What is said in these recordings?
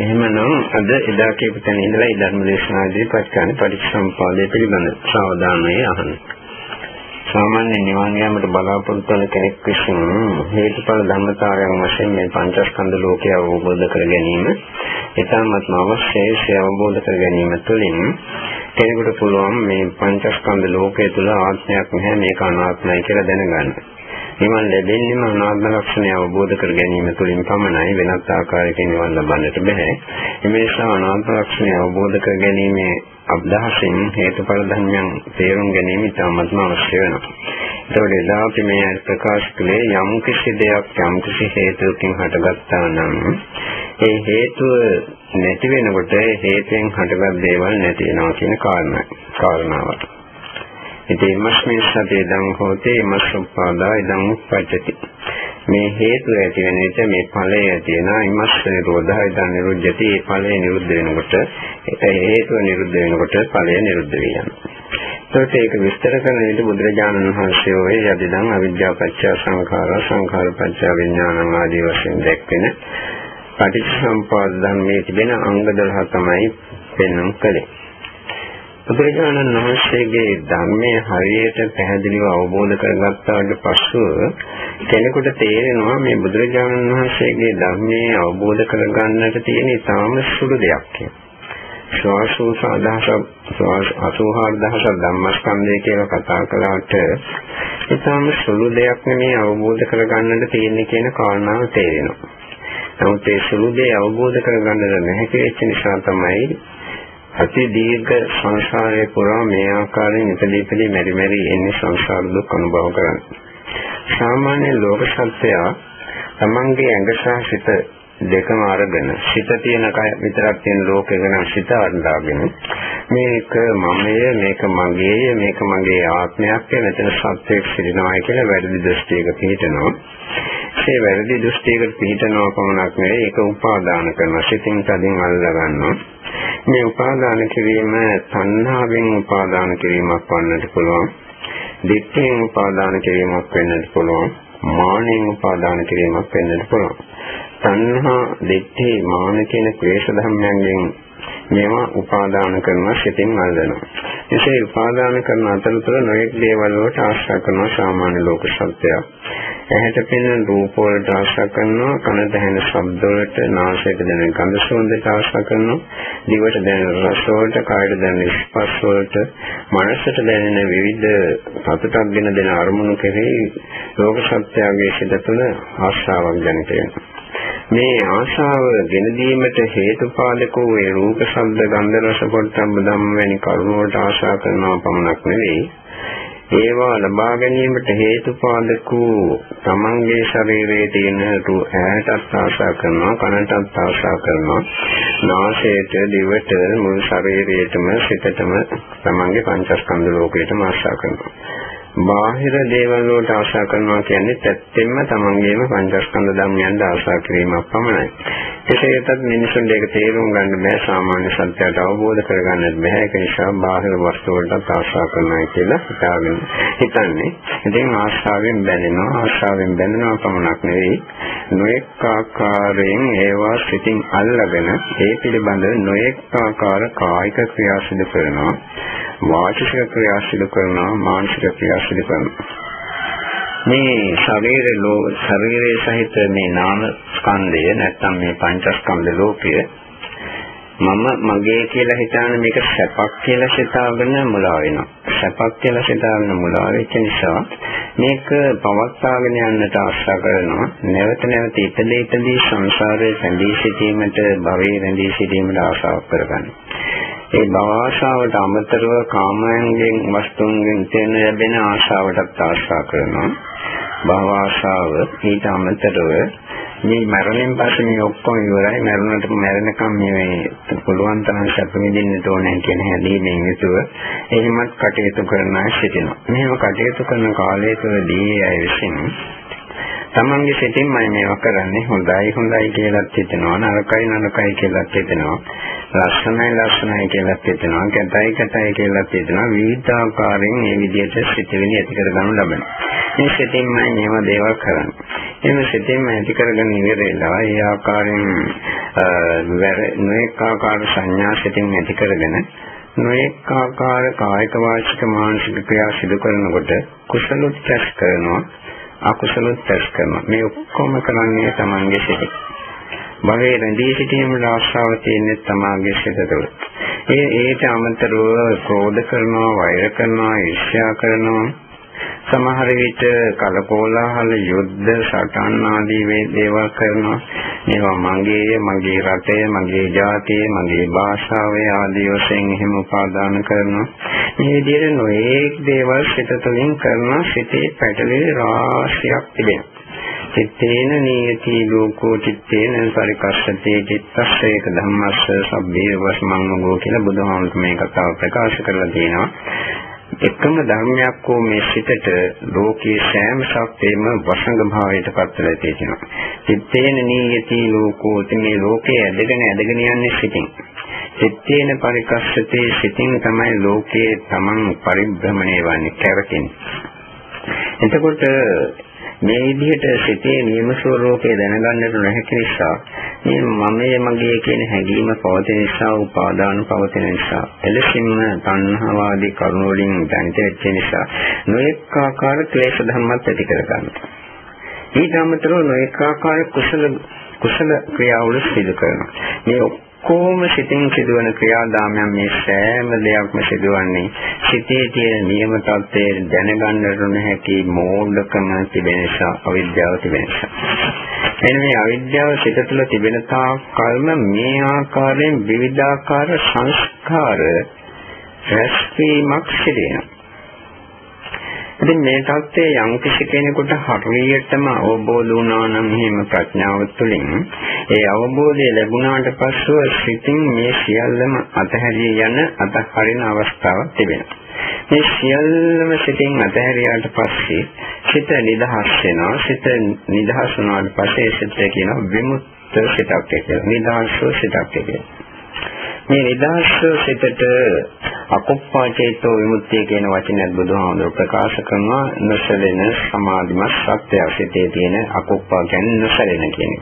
එහෙමනම් අද එදා කියපු තැන ඉඳලා ධර්ම දේශනාදී පස්කරන පටිච්චසමුපාදය පිළිබඳ සාවධානයේ අහන්න. සාමාන්‍ය නිවන් යාමට බලාපොරොත්තු වන කෙනෙක් විසින් හේතුඵල ධර්මතාවයන් වශයෙන් මේ පංචස්කන්ධ ලෝකය අවබෝධ කර ගැනීම ඉතාමත්ම අවශ්‍යයි. ඒ අවබෝධ කර ගැනීම තුළින් කෙනෙකුට පුළුවන් මේ පංචස්කන්ධ ලෝකය තුළ ආත්මයක් නැහැ මේක අනාත්මයි කියලා දැනගන්න. නිවන් ලැබෙන්නේම අනාත්ම ලක්ෂණය අවබෝධ කර ගැනීම තුළින් පමණයි වෙනත් ආකාරයකින් නිවන් ලබන්නට බෑ. ඒ නිසා අනාත්ම ලක්ෂණය අවබෝධ කර ගැනීමේ අභ්‍යාසයෙන් හේතුඵල ධර්මයන් තේරුම් ගැනීම ඉතාමත්ම අවශ්‍ය වෙනවා. ඒතකොට එදා අපි මේ ප්‍රකාශ කළේ යම් කිසි දෙයක් යම් කිසි හේතුවකින් හටගත්තා නම් ඒ හේතුව නැති වෙනකොට හේතෙන් හටගත් දේවල් නැති වෙනවා කියන කාරණා කාරණාව. ඉතින් මස්මින් සතේ දං හෝතේ මස්සුපාදා ඉදං උප්පජ්ජති. මේ හේතු ඇති වෙන විට මේ ඵලය ඇති වෙනා ඉමස්ස නිරෝධය ඉදං නිරුද්ධති. ඒ ඵලය නිරුද්ධ වෙනකොට ඒ හේතුව නිරුද්ධ වෙනකොට ඵලය නිරුද්ධ වෙ යනවා. ඒකට ඒක විස්තර කරන විට බුදුරජාණන් වහන්සේ ඔය යදිදං අවිද්‍යාව පත්‍ය සංඛාර සංඛාර පත්‍ය විඥානං ආදී වශයෙන් දැක්වෙන පටිච්චසමුපාද ධර්මයේ තිබෙන අංග 12 තමයි පෙන්වන්න කලේ. බුදුරජාණන් වහන්සේගේ ධර්මයේ හරියට පැහැදිලිව අවබෝධ කරගත්තාට පස්සෙ කෙනෙකුට තේරෙනවා මේ බුදුරජාණන් වහන්සේගේ ධර්මයේ අවබෝධ කරගන්නට තියෙන ඉතාම සුළු දෙයක් කියලා. ශ්වාසෝ සාදහස 84000 ධම්මස්කන්ධය කියලා කතා කළාට ඉතාම සුළු දෙයක් නෙමේ අවබෝධ කරගන්නට තියෙන්නේ කියන කාරණාව තේරෙනවා. නමුත් ඒ සුළු දේ අවබෝධ කරගන්නට නැහැ කියන නිසා තමයි අති දීර්ඝ සංසාරයේ පුරා මේ ආකාරයෙන් ඉපදී ඉපදී මෙරි මෙරි එන්නේ සංසාර දුක් අනුභව කරන්නේ. සාමාන්‍ය ලෝක සත්‍යය තමන්ගේ ඇඟ සහ සිත දෙකම අරගෙන සිත තියෙන කය විතරක් තියෙන ලෝකෙක නම් සිත අඳාගෙන මේක මමය මේක මගේය මේක මගේ ආත්මයක් කියලා මෙතන සත්‍යයක් සිටිනවායි කියලා වැරදි දෘෂ්ටියක පිළිතනවා. ඒ වැරදි දෘෂ්ටියකට පිළිතනවා පමණක් නෙවෙයි ඒක උපාදාන කරන සිතින් තදින් අල්ලා ගන්නවා. මේ උපාදාන කිරීම සංහාවෙන් උපාදාන කිරීමක් වන්නට පුළුවන්. දිට්ඨියෙන් උපාදාන කිරීමක් වෙන්නට පුළුවන්. මානෙන් උපාදාන කිරීමක් වෙන්නට පුළුවන්. සංහා දිට්ඨි මාන කියන ක්ලේශ ධර්මයන්ගෙන් මේවා උපාදාන කරන සිතින් අල්ලනවා. එසේ උපාදාන කරන අතරතුර නොයෙක් දේවල් වලට ආශ්‍රය කරන සාමාන්‍ය ලෝක සත්‍යය. ඇහැට පෙනෙන රූප වලට ආශා කරනවා කනට ඇහෙන ශබ්ද වලට නාසයට දැනෙන ගඳ සුවඳට ආශා කරනවා දිවට දැනෙන රස වලට කායට දැනෙන ස්පර්ශ වලට මනසට දැනෙන විවිධ සතුටක් ගෙන දෙන අරමුණු කෙරෙහි ලෝක සත්‍යයේ සිට තුළ ආශාවක් ජනිත වෙනවා මේ ආශාව ගෙන දීමට හේතුපාදක වූ ඒ රූප ශබ්ද ගන්ධ රස පොට්ටම්බ ධම්ම වැනි කරුණු වලට ආශා කරනවා පමණක් නෙවෙයි. ඒවා ලබා ගැනීමට හේතුපාදක වූ තමන්ගේ ශරීරයේ තියෙන ඇහැටත් ආශා කරනවා කනටත් ආශා කරනවා. නාසයට දිවට මුළු ශරීරයටම සිතටම තමන්ගේ පංචස්කන්ධ ලෝකයටම ආශා කරනවා. බාහිර දේවල් වලට ආශා කරනවා කියන්නේ ඇත්තෙන්ම තමන්ගේම පංචස්කන්ධ ධර්මයන්ට ආශා කිරීමක් පමණයි. කෙසේතත් මිනිසුන්ට ඒක තේරුම් ගන්න බෑ සාමාන්‍ය සත්‍යයට අවබෝධ කරගන්නත් බෑ ඒක නිසා බාහිර වස්තු වලට ආශා කරනවා කියලා හිතාගෙන හිතන්නේ. ඉතින් ආශාවෙන් බැඳෙනවා ආශාවෙන් බැඳෙනවා පමණක් නෙවෙයි නොඑක් ආකාරයෙන් ඒවා සිතින් අල්ලගෙන ඒ පිළිබඳ නොඑක් ආකාර කායික ක්‍රියා සිදු කරනවා. වාචික ක්‍රියා සිදු කරනවා මානසික ක්‍රියා සිදු කරනවා මේ ශරීරේ ලෝ ශරීරයේ සහිත මේ නාම ස්කන්ධය නැත්නම් මේ පංචස්කන්ධ ලෝකය මම මගේ කියලා හිතාන මේක සැපක් කියලා සිතාගෙන මුලා වෙනවා. සැපක් කියලා සිතාගෙන මුලා වෙච්ච නිසා මේක පවත්වාගෙන යන්නට ආශා කරනවා. නැවත නැවත ඉපදී ඉපදී සංසාරයේ රැඳී සිටීමට භවයේ රැඳී සිටීමට ආශාවක් කරගන්නවා. ඒ භව ආශාවට අමතරව කාමයන්ගෙන් වස්තුන්ගෙන් තේන ලැබෙන ආශාවටත් ආශා කරනවා. භව ආශාව ඊට අමතරව මේ මරණයෙන් පස්සේ මේ ඔක්කොම ඉවරයි මරණයට මැරෙනකම් මේ පුළුවන් තරම් සැප විඳින්න ඕනේ කියන හැදීමෙන් යුතුව එහෙමත් කටයුතු කරන අය සිටිනවා. මෙහෙම කටයුතු කරන කාලය තුළදී අය විසින් තමන්ගේ සිතින්මයි මේවා කරන්නේ. හොඳයි හොඳයි කියලාත් හිතනවා. නරකයි නරකයි කියලාත් හිතනවා. ලස්සනයි ලස්සනයි කියලාත් හිතනවා. කැතයි කැතයි කියලාත් හිතනවා. විවිධාකාරයෙන් මේ විදිහට සිතිවිලි ඇති කරගනු ලබනවා. මේ සිතින්මයි මේව දේවල් කරන්නේ. එම සිතින්ම ඇති කරගෙන ඉවරලා ඒ ආකාරයෙන් නොඑක ආකාර සංඥා සිතින් ඇති කරගෙන නොඑක ආකාර කායික වාචික මානසික ක්‍රියා සිදු කරනකොට කුසලොත් කැස් කරනවා. අකුසලොත් රැස් කරනවා. මේ ඔක්කොම කරන්නේ තමන්ගේ සිතේ. භවයේ රැඳී සිටීමේ ආශාව තියෙන්නේ තමාගේ සිත තුළ. ඒ ඒට අමතරව ක්‍රෝධ කරනවා, වෛර කරනවා, ඊර්ෂ්‍යා කරනවා, සමහර විට කලකෝලාහල යුද්ධ සටන් ආදී මේ දේවල් කරනවා. මේවා මගේ මගේ රටේ මගේ ජාතිය මගේ භාෂාව ආදී වශයෙන් එහෙම උපාදාන කරනවා. මේ විදිහට නොඑක් දේවල් සිත තුළින් කරන සිතේ පැටලෙන රාශියක් තිබෙනවා. චිත්තේන නියති ලෝකෝ චිත්තේන පරිකස්සතේ චිත්තස්සේක ධම්මස්ස සබ්බේ වස්මංගෝ කියලා බුදුහාමුදුරුවෝ මේ කතාව ප්‍රකාශ කරලා තියෙනවා. එකම ධර්මයක් වූ මේ සිතට ලෝකයේ සෑම සත්‍යෙම වසංග භාවයට පත් වෙලා තියෙනවා. සිත්තේන නීයති ලෝකෝ මේ ලෝකයේ ඇදගෙන ඇදගෙන යන්නේ සිතින්. සිත්තේන පරිකස්සතේ සිතින් තමයි ලෝකයේ තමන් පරිභ්‍රමණය වන්නේ කැරකෙන්නේ. එතකොට මේ විදිහට සිතේ නියම ස්වરૂපය දැනගන්නට නොහැකි නිසා මේ මමයේ මගේ කියන හැඟීම පවතින නිසා උපාදාන පවතින නිසා එලෙසින්ම තණ්හාවාදී කරුණ වලින් දැනිට වෙච්ච නිසා නොඑක ආකාර ක්ලේශ ධර්මත් ඇති කරගන්නවා. ඊට අමතරව නොඑක ආකාර කුසල කුසල ක්‍රියාවල සිදු කරනවා. මේ ඔක්කොම සිතින් සිදුවන ක්‍රියාදාමයන් මේ සෑම දෙයක්ම සිදුවන්නේ සිතේ තියෙන නියම තත්ත්වය දැනගන්නට නොහැකි මෝඩකම තිබෙන නිසා අවිද්‍යාව තිබෙන නිසා. එන්න මේ අවිද්‍යාව සිත තුළ තිබෙන තාක් කල්ම මේ ආකාරයෙන් විවිධාකාර සංස්කාර රැස්වීමක් සිදු වෙනවා. ඉතින් මේ தත්ත්වය යම් කිසි කෙනෙකුට හරියටම අවබෝධ වුණා නම් එහෙම ප්‍රඥාව තුළින් ඒ අවබෝධය ලැබුණාට පස්සෙ සිතින් මේ සියල්ලම අතහැරිය යන අතහරින අවස්ථාවක් තිබෙනවා. මේ සියල්ලම සිතින් අතහැරියාට පස්සේ සිත නිදහස් වෙනවා. සිත නිදහස් වුණාට පස්සේ සිත කියන විමුක්ත සිතක් කියලා. නිදහස් සිතක් කියලා. මේ නිදහස් සිතට අකුප්පා චේතෝ විමුක්තිය කියන වචනයත් බුදුහාමුදුරුවෝ ප්‍රකාශ කරනවා නොසලෙන සමාධිමත් සත්‍යය සිතේ තියෙන අකුප්පා කියන්නේ නොසලෙන කියන්නේ.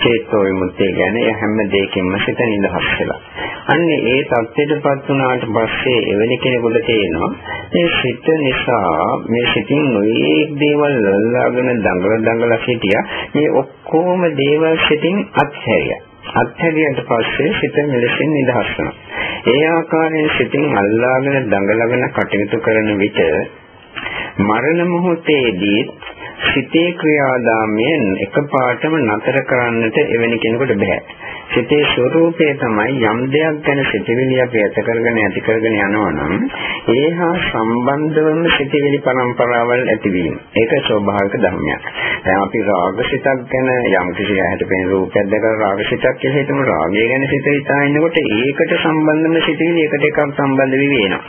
චේතෝ විමුක්තිය කියන්නේ හැම දෙයකින්ම සිත නිදහස් වෙලා. අන්නේ ඒ தත්ත්වයටපත් වුණාට පස්සේ එවැනි කෙනෙකුට තේරෙනවා මේ සිත නිසා මේ සිතින් නොයේක් දේවල් ලල්ලාගෙන දඟල දඟල සිටියා මේ ඔක්කොම දේවල් සිතින් අත්හැරියා. අත්හැරියට පස්සේ සිත මෙලෙසින් නිදහස් වෙනවා. ඒ ආකාරයෙන් සිතින් අල්ලාගෙන දඟලගෙන කටයුතු කරන විට මරණ මොහොතේදී සිතේ ක්‍රියාදාමයෙන් එකපාරටම නතර කරන්නට එවැනි කෙනෙකුට බෑ. සිතේ ස්වરૂපය තමයි යම් දෙයක් ගැන සිතවිලි අපි ඇත කරගෙන ඇති කරගෙන යනවා නම් ඒහා සම්බන්ධවම සිතවිලි පරම්පරාවල් ඇතිවීම. ඒක ස්වභාවික ධර්මයක්. දැන් අපි රාගසිතක් ගැන යම් කිසි ඇහැට පෙනෙන රූපයක් දැකලා රාගසිතක් කියලා හිතමු රාගය ගැන සිත හිතා ඉන්නකොට ඒකට සම්බන්ධම සිතවිලි එකට එකක් සම්බන්ධ වෙවි වෙනවා.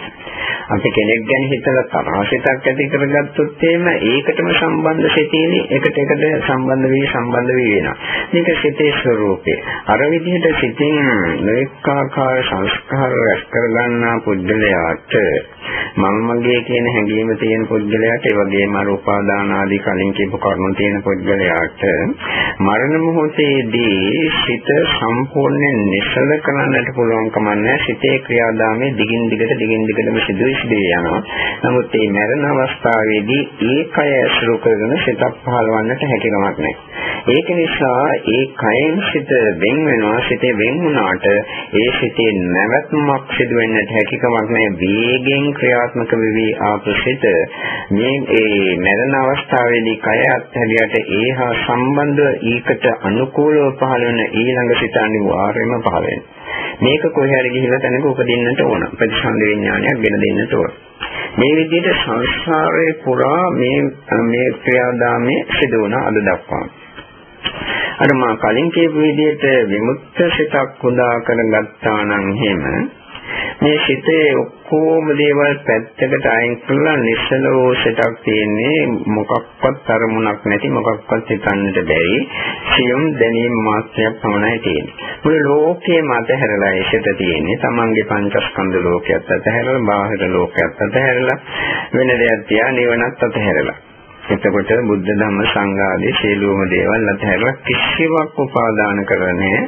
අපි කෙනෙක් ගැන හිතලා තරහසිතක් ඇති කරගත්තොත් එහෙම ඒකටම සම්බන්ධ සිතේනේ එකට එකට සම්බන්ධ වී සම්බන්ධ වී වෙනවා. මේක සිතේ ස්වરૂපය. අර විදිහට සිතින් නොඑකාකාර සංස්කාර රැස් කරගන්නා පුද්ගලයාට මම මගේ කියන හැඟීම තියෙන පුද්ගලයාට ඒ වගේම අර උපාදාන ආදී කලින් කියපු කරුණු තියෙන පුද්ගලයාට මරණ මොහොතේදී සිත සම්පූර්ණයෙන් නිසල කරන්නට පුළුවන් කමන්නේ සිතේ ක්‍රියාදාමයේ දිගින් දිගට දිගින් දිගටම සිදුවි සිදුවි යනවා. නමුත් මේ මරණ අවස්ථාවේදී ඒකය ඇසුරු කරගෙන සිතක් පහළවන්නට හැකියාවක් නැහැ. ඒක නිසා ඒ කයෙන් සිත වෙන් වෙනවා. සිතේ වෙන් වුණාට ඒ සිතේ නැවැත්මක් සිදු වෙන්නට හැකියාවක් නැහැ. වේගෙන් ක්‍රියාත්මක වෙවි ආපු සිත මේ ඒ මරණ අවස්ථාවේදී කය අත්හැරියට ඒහා සම්බන්ධ ඊකට අනුකූලව පහළ වෙන ඊළඟ සිත අනිවාර්යයෙන්ම පහළ වෙනවා. මේක කොහේ හරි ගිහිල්ලා තැනක උපදින්නට ඕන. ප්‍රතිසන්ද විඥානයක් ගෙන දෙන්නට ඕන. මේ විදිහට සංසාරේ පුරා මේ මේ ක්‍රියාදාමයේ සිදු වුණ අද දක්වා. අර මා කලින් කියපු විදිහට විමුක්ත සිතක් උදා කරගත්තා නම් එහෙම මේ සිතේ ඔක්කොම දේවල් පැත්තකට අයින් කරලා නිසලෝ සිතක් තියෙන්නේ මොකක්වත් අරමුණක් නැති මොකක්වත් හිතන්නට බැරි සියුම් දැනීම් මාත්‍රයක් පමණයි තියෙන්නේ. මුළු ලෝකේම අතහැරලා ඒකට තියෙන්නේ තමන්ගේ පංචස්කන්ධ ලෝකයක් අතහැරලා බාහිර ලෝකයක් අතහැරලා වෙන දෙයක් තියා නිවනත් අතහැරලා එතකොට බුද්ධ ධම්ම සංඝ ආදී සියලුම දේවල් අතහැරලා කිසිවක් උපාදාන කරන්නේ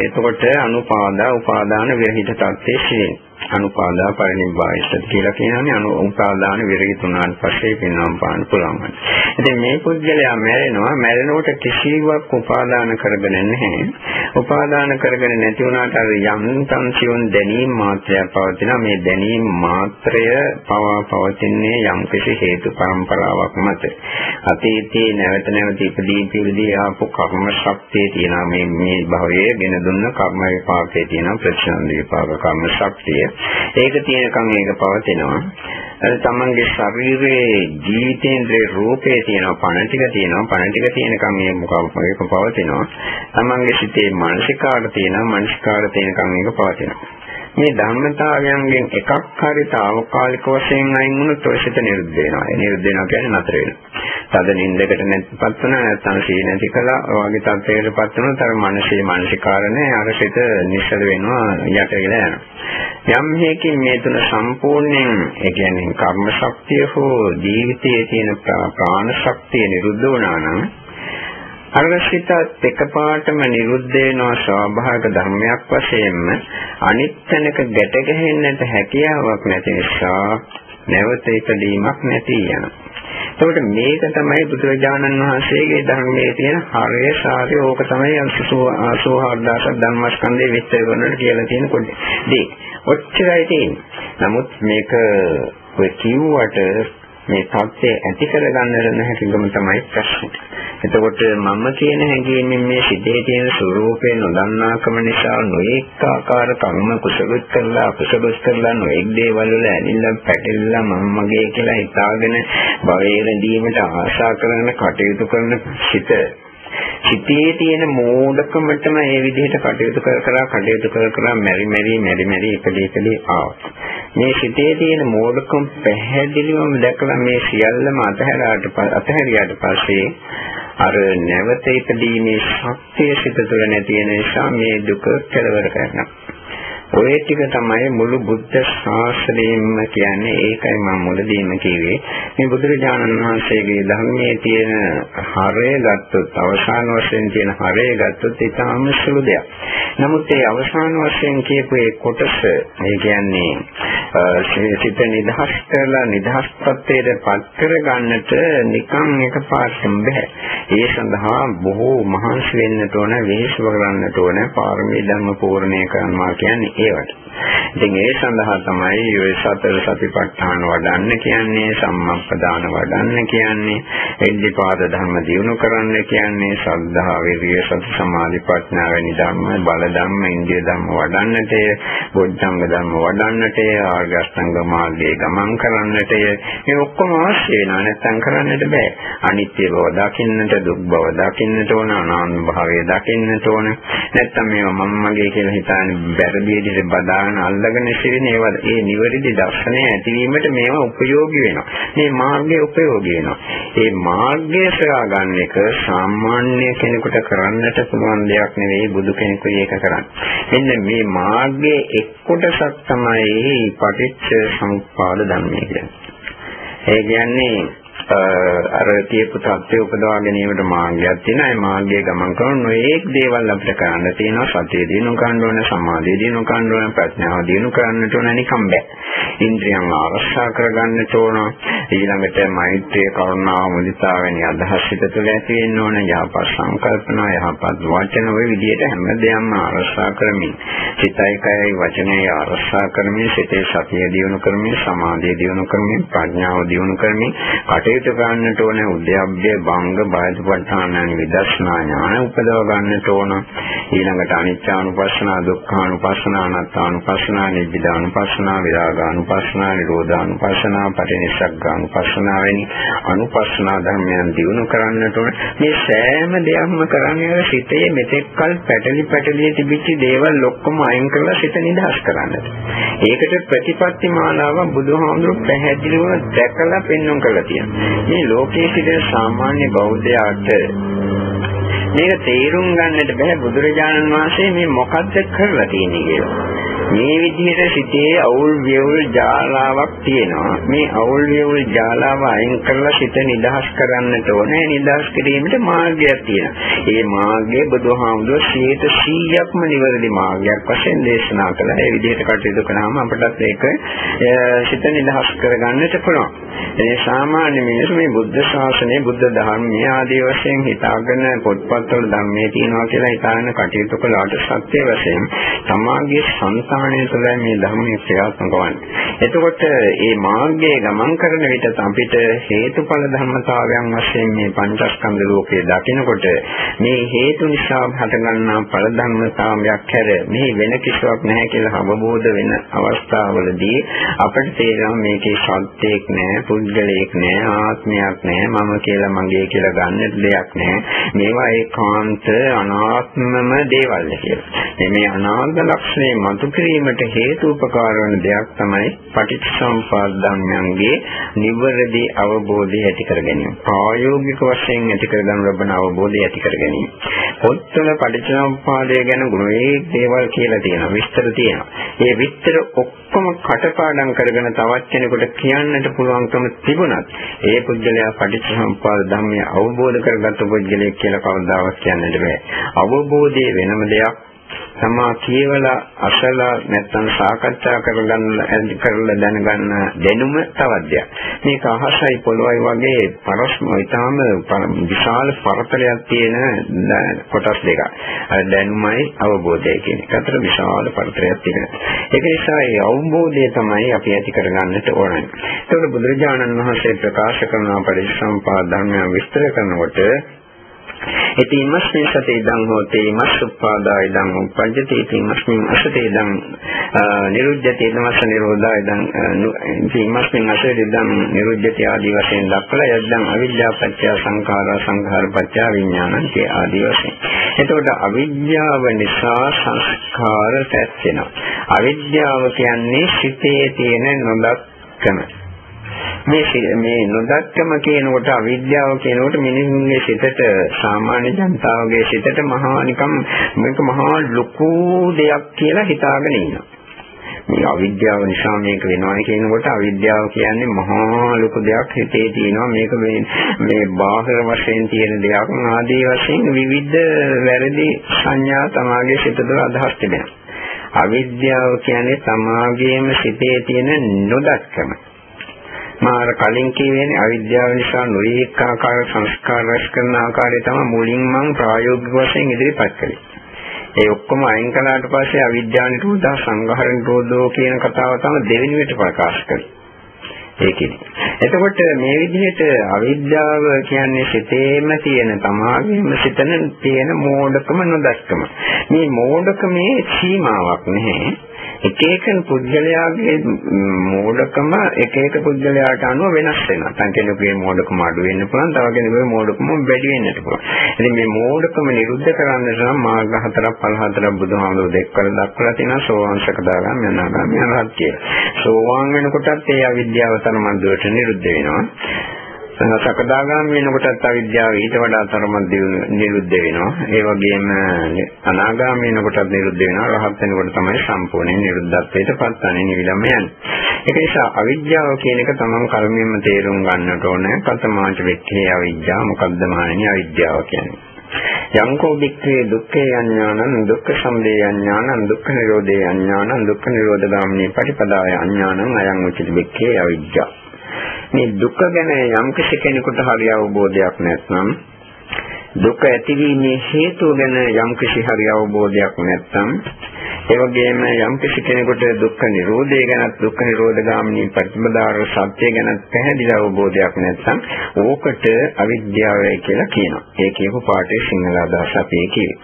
එතකොට අනුපාදා උපාදාන විරහිත තත්ත්වයේ සිටින අනුපාදා පරිනිබ්බායිසත් කියලා කියනනේ අනු උපාදාන විරහිත උනාට පස්සේ පින්නම් පාන්න පුළුවන්. ඉතින් මේ පුද්ගලයා මැරෙනවා මැරෙනකොට කිසිවක් උපාදාන කරගෙන නැහැ. උපාදාන කරගෙන නැති වුණාට අර යම්තම් සියුම් දැනීම් මාත්‍රයක් පවතිනවා. මේ දැනීම් මාත්‍රය පවා පවතින්නේ යම් කිසි හේතු පරම්පරාවක් මත. අතීතයේ නැවත නැවත ඉපදී ඉපදී ආපු කර්ම ශක්තිය තියෙනවා. මේ මේ භවයේ ගෙන දුන්න කර්ම විපාකයේ තියෙන ප්‍රතිසන්දි විපාක කර්ම ශක්තිය. ඒක තියෙනකන් ඒක පවතිනවා. අර තමන්ගේ ශරීරයේ ජීවිතේන්ද්‍රේ රූපේ තියෙනවා පණ ටික තියෙනවා පණ ටික තියෙනකන් මේ මොකක් මේක පවතිනවා. තමන්ගේ සිතේ මානසිකාර තියෙනවා මානසිකාර තියෙනකන් මේක පවතිනවා. මේ ධර්මතාවයන්ගෙන් එකක් හරි తాවකාලික වශයෙන් අයින් වුණොත් ඔය සිත නිරුද්ධ වෙනවා. ඒ නිරුද්ධ වෙනවා කියන්නේ නතර වෙනවා. තද නින්දකට නැතිපත් වෙන නැත්නම් සී නැති කළා වගේ තත්ත්වයකටපත් වුණොත් අර මානසික මානසිකාරණය අර සිත නිශ්චල වෙනවා යට වෙලා යනවා. යම් හේකින් මේ තුන සම්පූර්ණයෙන් ඒ කියන්නේ කර්ම ශක්තිය හෝ ජීවිතයේ තියෙන ප්‍රාණ ශක්තිය නිරුද්ධ වුණා නම් අරසිතත් එකපාරටම නිරුද්ධ වෙනවා ස්වාභාවික ධර්මයක් වශයෙන්ම අනිත්‍යනක ගැට ගැහෙන්නට හැකියාවක් නැති නිසා නැවත ඉදීමක් නැති යනවා. එතකොට මේක තමයි බුදුරජාණන් වහන්සේගේ ධර්මයේ තියෙන හරය සාරය ඕක තමයි 84000ක් ධම්මස්කන්ධයේ විස්තර කරනකොට කියලා තියෙන කොට. දී ඔච්චරයි තියෙන්නේ. නමුත් මේක ඔය කිව්වට මේ தත්ත්වය ඇති කරගන්නට නැතිකම තමයි ප්‍රශ්නේ. එතකොට මම කියන හැඟීමෙන් මේ සිද්ධේ තියෙන ස්වરૂපේ නොදන්නාකම නිසා නොඑක ආකාර කර්ම කුසලොත් කරලා අකුසලොත් කරලා නොඑක් දේවල් වල ඇලිලා පැටලිලා මම මගේ කියලා හිතාගෙන භවයේ රැඳීමට ආශා කරන කටයුතු කරන සිත සිතේ තියෙන මෝඩකමටම ඒ විදිහට කටයුතු කර කර කටයුතු කර කර මෙරි මෙරි මෙරි මෙරි ඉපදී ඉපදී ආවා. මේ සිතේ තියෙන මෝඩකම පැහැදිලිවම දැකලා මේ සියල්ලම අතහැරාට අතහැරියාට පස්සේ අර නැවත ඉපදීමේ ශක්තිය සිත තුළ නැති වෙන නිසා මේ දුක කෙලවර කරනවා. ඔය ටික තමයි මුළු බුද්ධ ශාසනයෙම කියන්නේ ඒකයි මම මුලදීම කිව්වේ මේ බුදුරජාණන් වහන්සේගේ ධර්මයේ තියෙන හරය ගත්තොත් අවසාන වශයෙන් තියෙන හරය ගත්තොත් ඊටාම සුළු දෙයක්. නමුත් ඒ අවසාන වශයෙන් කියපු ඒ කොටස ඒ කියන්නේ සිත නිදහස් කරලා නිදහස් තත්ත්වයට පත් කරගන්නට නිකන් එකපාරටම බෑ. ඒ සඳහා බොහෝ මහන්සි වෙන්නට ඕන, වෙහෙස කරන්නට ඕන, පාරමී ධර්ම පූර්ණේ කරනවා කියන්නේ healed ඉතින් ඒ සඳහා තමයි ඔය සතර සතිපට්ඨාන වඩන්න කියන්නේ සම්මප්පදාන වඩන්න කියන්නේ එද්ධිපාද ධර්ම දියුණු කරන්න කියන්නේ ශ්‍රද්ධා විරිය සති සමාධි ප්‍රඥා වැනි ධර්ම බල ධර්ම ඉන්දිය ධර්ම වඩන්නට බොද්ධංග ධර්ම වඩන්නට ආර්ය අෂ්ටාංග මාර්ගයේ ගමන් කරන්නට මේ ඔක්කොම අවශ්‍ය වෙනවා. නැත්නම් කරන්නට බෑ. අනිත්‍ය බව දකින්නට දුක් බව දකින්නට ඕන අනාත්ම භාවය දකින්නට ඕන. නැත්නම් මේවා මම මගේ කියලා හිතාන බැරදියේ විදිහට බදාගෙන අල්ලගෙන ඉතිරින ඒවා ඒ නිවැරදි දර්ශනය ඇතිවීමට මේවා උපයෝගී වෙනවා. මේ මාර්ගය උපයෝගී වෙනවා. ඒ මාර්ගය සොයා ගන්න එක සාමාන්‍ය කෙනෙකුට කරන්නට පුළුවන් දෙයක් නෙවෙයි බුදු කෙනෙකුයි ඒක කරන්නේ. මෙන්න මේ මාර්ගයේ එක් කොටසක් තමයි පටිච්ච සමුප්පාද ධර්මය කියන්නේ. ඒ කියන්නේ අර කියපු தත්ත්වය උපදවා ගැනීමට මාර්ගයක් තියෙනවා. ඒ මාර්ගයේ ගමන් කරන නොයේක් දේවල් අපිට කරන්න තියෙනවා. සතිය දිනු ගන්න ඕන, සමාධිය දිනු ගන්න ඕන, ප්‍රඥාව දිනු කරන්නට ඕන නිකම් බෑ. ඉන්ද්‍රියන් ආරක්ෂා කරගන්නට ඕන. ඊළඟට මෛත්‍රිය, කරුණාව, මුදිතා වැනි අදහස් හිත තුළ ඇති වෙන්න ඕන. යහපත් සංකල්පනා, යහපත් වචන ඔය විදිහට හැමදේම ආරක්ෂා කරමින්, සිතයි කයයි වචනයයි ආරක්ෂා කරමින්, සිතේ සතිය දිනු කරමින්, සමාධිය දිනු කරමින්, ප්‍රඥාව දිනු කරමින්, කටයුතු කටයුතු කරන්නට ඕන උද්‍යප්පය භංග බාධපඨානන් විදර්ශනා ඥාන උපදව ගන්නට ඕන ඊළඟට අනිච්චානුපස්සනා, දුක්ඛානුපස්සනා, අනාත්මානුපස්සනා, නිබ්බිදානුපස්සනා, විරාගානුපස්සනා, නිරෝධානුපස්සනා, පටිනිස්සග්ගානුපස්සනා වැනි අනුපස්සනා ධර්මයන් දිනු කරන්නට ඕන. මේ සෑම දෙයක්ම කරන්නේ සිතේ මෙතෙක්කල් පැටලි පැටලි තිබිච්ච දේවල් ඔක්කොම අයින් කරලා සිත නිදහස් කරන්නට. ඒකට ප්‍රතිපත්ති මාලාව බුදුහාමුදුරු පැහැදිලිව දැකලා පෙන්වන්න කරලා තියෙනවා. මේ ලෝකයේ සිටින සාමාන්‍ය බෞද්ධයාට මේක තේරුම් ගන්නට බෑ බුදුරජාණන් වහන්සේ මේ මොකද්ද කරලා තියෙන්නේ කියලා. මේ විදිහට සිතේ අවුල් වියවුල් ජාලාවක් තියෙනවා. මේ අවුල් වියවුල් ජාලාව අයින් කරලා සිත නිදහස් කරන්නට ඕනේ. නිදහස් කිරීමට මාර්ගයක් තියෙනවා. ඒ මාර්ගය බුදුහාමුදුරුවෝ 100%ක්ම නිවැරදි මාර්ගයක් වශයෙන් දේශනා කළා. ඒ විදිහට කටයුතු කළාම අපටත් ඒක සිත නිදහස් කරගන්නට පුළුවන්. ඒ සාමාන්‍ය මිනිස්සු මේ බුද්ධ ශාසනය, බුද්ධ ධර්මයේ ආදී වශයෙන් හිතාගෙන පොත්පත්වල ධර්මයේ තියෙනවා කියලා හිතාගෙන කටයුතු කළාට සත්‍ය වශයෙන් සමාගයේ සංසාර ප්‍රමාණය තුළයි මේ ධර්මයේ ක්‍රියාත්මක වන්නේ. එතකොට මේ මාර්ගයේ ගමන් කරන විට අපිට හේතුඵල ධර්මතාවයන් වශයෙන් මේ පංචස්කන්ධ ලෝකයේ දකිනකොට මේ හේතු නිසා හටගන්නා ඵල ධර්මතාවයක් හැර මේ වෙන කිසිවක් නැහැ කියලා අවබෝධ වෙන අවස්ථාවවලදී අපිට තේරෙනවා මේකේ සත්‍යයක් නැහැ, පුද්ගලයෙක් නැහැ, ආත්මයක් නැහැ, මම කියලා මගේ කියලා ගන්න දෙයක් නැහැ. මේවා ඒකාන්ත අනාත්මම දේවල් කියලා. මේ අනාත්ම ලක්ෂණය මතු කිරීමට හේතුපකාර වන දෙයක් තමයි පටිච්චසමුපාද ධර්මයන්ගේ නිවැරදි අවබෝධය ඇති කර ගැනීම. ප්‍රායෝගික වශයෙන් ඇති කර ගන්න ලබන අවබෝධය ඇති කර ගැනීම. පොත්වල පටිච්චසමුපාදය ගැන ගුණේ දේවල් කියලා තියෙනවා. විස්තර තියෙනවා. ඒ විස්තර ඔක්කොම කටපාඩම් කරගෙන තවත් කෙනෙකුට කියන්නට පුළුවන්කම තිබුණත් ඒ පුද්ගලයා පටිච්චසමුපාද ධර්මය අවබෝධ කරගත්ත පුද්ගලයෙක් කියලා කවදාවත් කියන්නට බෑ. අවබෝධයේ වෙනම දෙයක් තමා කියවලා අසලා නැත්නම් සාකච්ඡා කරගන්න කරලා දැනගන්න දැනුම තවත් දෙයක්. මේක අහසයි පොළොවයි වගේ පරස්ම ඊටාම විශාල පරතරයක් තියෙන කොටස් දෙකක්. අර දැනුමයි අවබෝධය කියන එක අතර විශාල පරතරයක් තියෙනවා. ඒක නිසා මේ අවබෝධය තමයි අපි ඇති කරගන්නට ඕනේ. ඒකට බුදුරජාණන් වහන්සේ ප්‍රකාශ කරන පරිසම්පාද ධර්මයන් විස්තර කරනකොට ඉතින් මස්මින් සතේ ඉදං හෝතේ මස් උප්පාදා ඉදං උප්පජ්ජති ඉතින් මස්මින් අසතේ ඉදං නිරුද්ධති ඉදමස්ස නිරෝධා ඉදං ඉතින් මස්මින් අසතේ ඉදං නිරුද්ධති ආදී වශයෙන් දක්වලා යද්දං අවිද්‍යාව පත්‍ය සංඛාරා සංඛාර පත්‍ය විඥානං කිය ආදී වශයෙන්. එතකොට අවිද්‍යාව නිසා සංස්කාර පැත්තෙනවා. අවිද්‍යාව කියන්නේ සිතේ තියෙන නොදක්කම මේ මේ නොදක්කම කියනකොට අවිද්‍යාව කියනකොට මිනිසුන්ගේ සිතට සාමාන්‍ය ජනතාවගේ සිතට මහා නිකම් මේක මහා ලොකු දෙයක් කියලා හිතාගෙන ඉන්නවා. මේ අවිද්‍යාව නිසා මේක වෙනවා කියනකොට අවිද්‍යාව කියන්නේ මහා ලොකු දෙයක් හිතේ තියෙනවා මේක මේ මේ බාහිර වශයෙන් තියෙන දෙයක් ආදී වශයෙන් විවිධ වැරදි සංඥා තමාගේ සිත තුළ අදහස් තිබෙනවා. අවිද්‍යාව කියන්නේ තමාගේම සිතේ තියෙන නොදක්කම. මාර කලින් කියවෙන්නේ අවිද්‍යාව නිසා නොයෙක් ආකාර සංස්කාර රැස් කරන ආකාරය තමයි මුලින් මම ප්‍රායෝගික වශයෙන් ඉදිරිපත් කළේ. ඒ ඔක්කොම අයින් කළාට පස්සේ අවිද්‍යාව නිරෝධා සංඝාර නිරෝධෝ කියන කතාව තමයි දෙවෙනි විට ප්‍රකාශ කළේ. ඒකෙදි. එතකොට මේ විදිහට අවිද්‍යාව කියන්නේ සිතේම තියෙන තමාගේම සිතන තියෙන මෝඩකම නොදක්කම. මේ මෝඩකමේ සීමාවක් නැහැ. එක එක පුද්ගලයාගේ මෝඩකම එක එක පුද්ගලයාට අනුව වෙනස් වෙනවා. තන් කෙනෙකුගේ මෝඩකම අඩු වෙන්න පුළුවන්, තව කෙනෙකුගේ මෝඩකම වැඩි වෙන්නත් පුළුවන්. ඉතින් මේ මෝඩකම නිරුද්ධ කරන්න නම් මාර්ග හතරක් පහ හතරක් බුදුහාමුදුරුවෝ දෙක්කලා දක්වලා තියෙනවා සෝවාන් සකදාගාමී අනාගාමී අරහත් කියලා. සෝවාන් වෙනකොටත් ඒ අවිද්‍යාව තරමන් දුරට නිරුද්ධ වෙනවා. සකදාගාමී වෙනකොටත් අවිද්‍යාව ඊට වඩා තරමක් නිරුද්ධ වෙනවා. ඒ වගේම අනාගාමී වෙනකොටත් නිරුද්ධ වෙනවා. රහත් වෙනකොට තමයි සම්පූර්ණයෙන් නිරුද්ධත්වයට පත්වන්නේ නිවිලම යන්නේ. ඒක නිසා අවිද්‍යාව කියන එක තමන් කර්මයෙන්ම තේරුම් ගන්නට ඕනේ. කතමාච වෙක්ඛේ අවිද්‍යාව මොකද්ද මානේ අවිද්‍යාව කියන්නේ. යංකෝ වික්ඛේ දුක්ඛේ අඥානං දුක්ඛ සමුදය අඥානං දුක්ඛ නිරෝධේ අඥානං දුක්ඛ නිරෝධ ගාමිනී පටිපදාය අඥානං අයං උචිත වික්ඛේ අවිද්‍යාව මේ දුක ගැන යම් කෙනෙකුට හරි අවබෝධයක් නැත්නම් දුක ඇතිවීමේ හේතුව ගැන යම් කිසි හරි අවබෝධයක් නැත්නම් ඒ වගේම යම් කිසි කෙනෙකුට දුක්ඛ නිරෝධය ගැන දුක්ඛ නිරෝධ ගාමිනී ප්‍රතිපදාර සත්‍ය ගැන පැහැදිලි අවබෝධයක් නැත්නම් ඕකට අවිද්‍යාවයි කියලා කියනවා. ඒ කියපු පාඩේ සිංහල අදහස අපි කියවේ.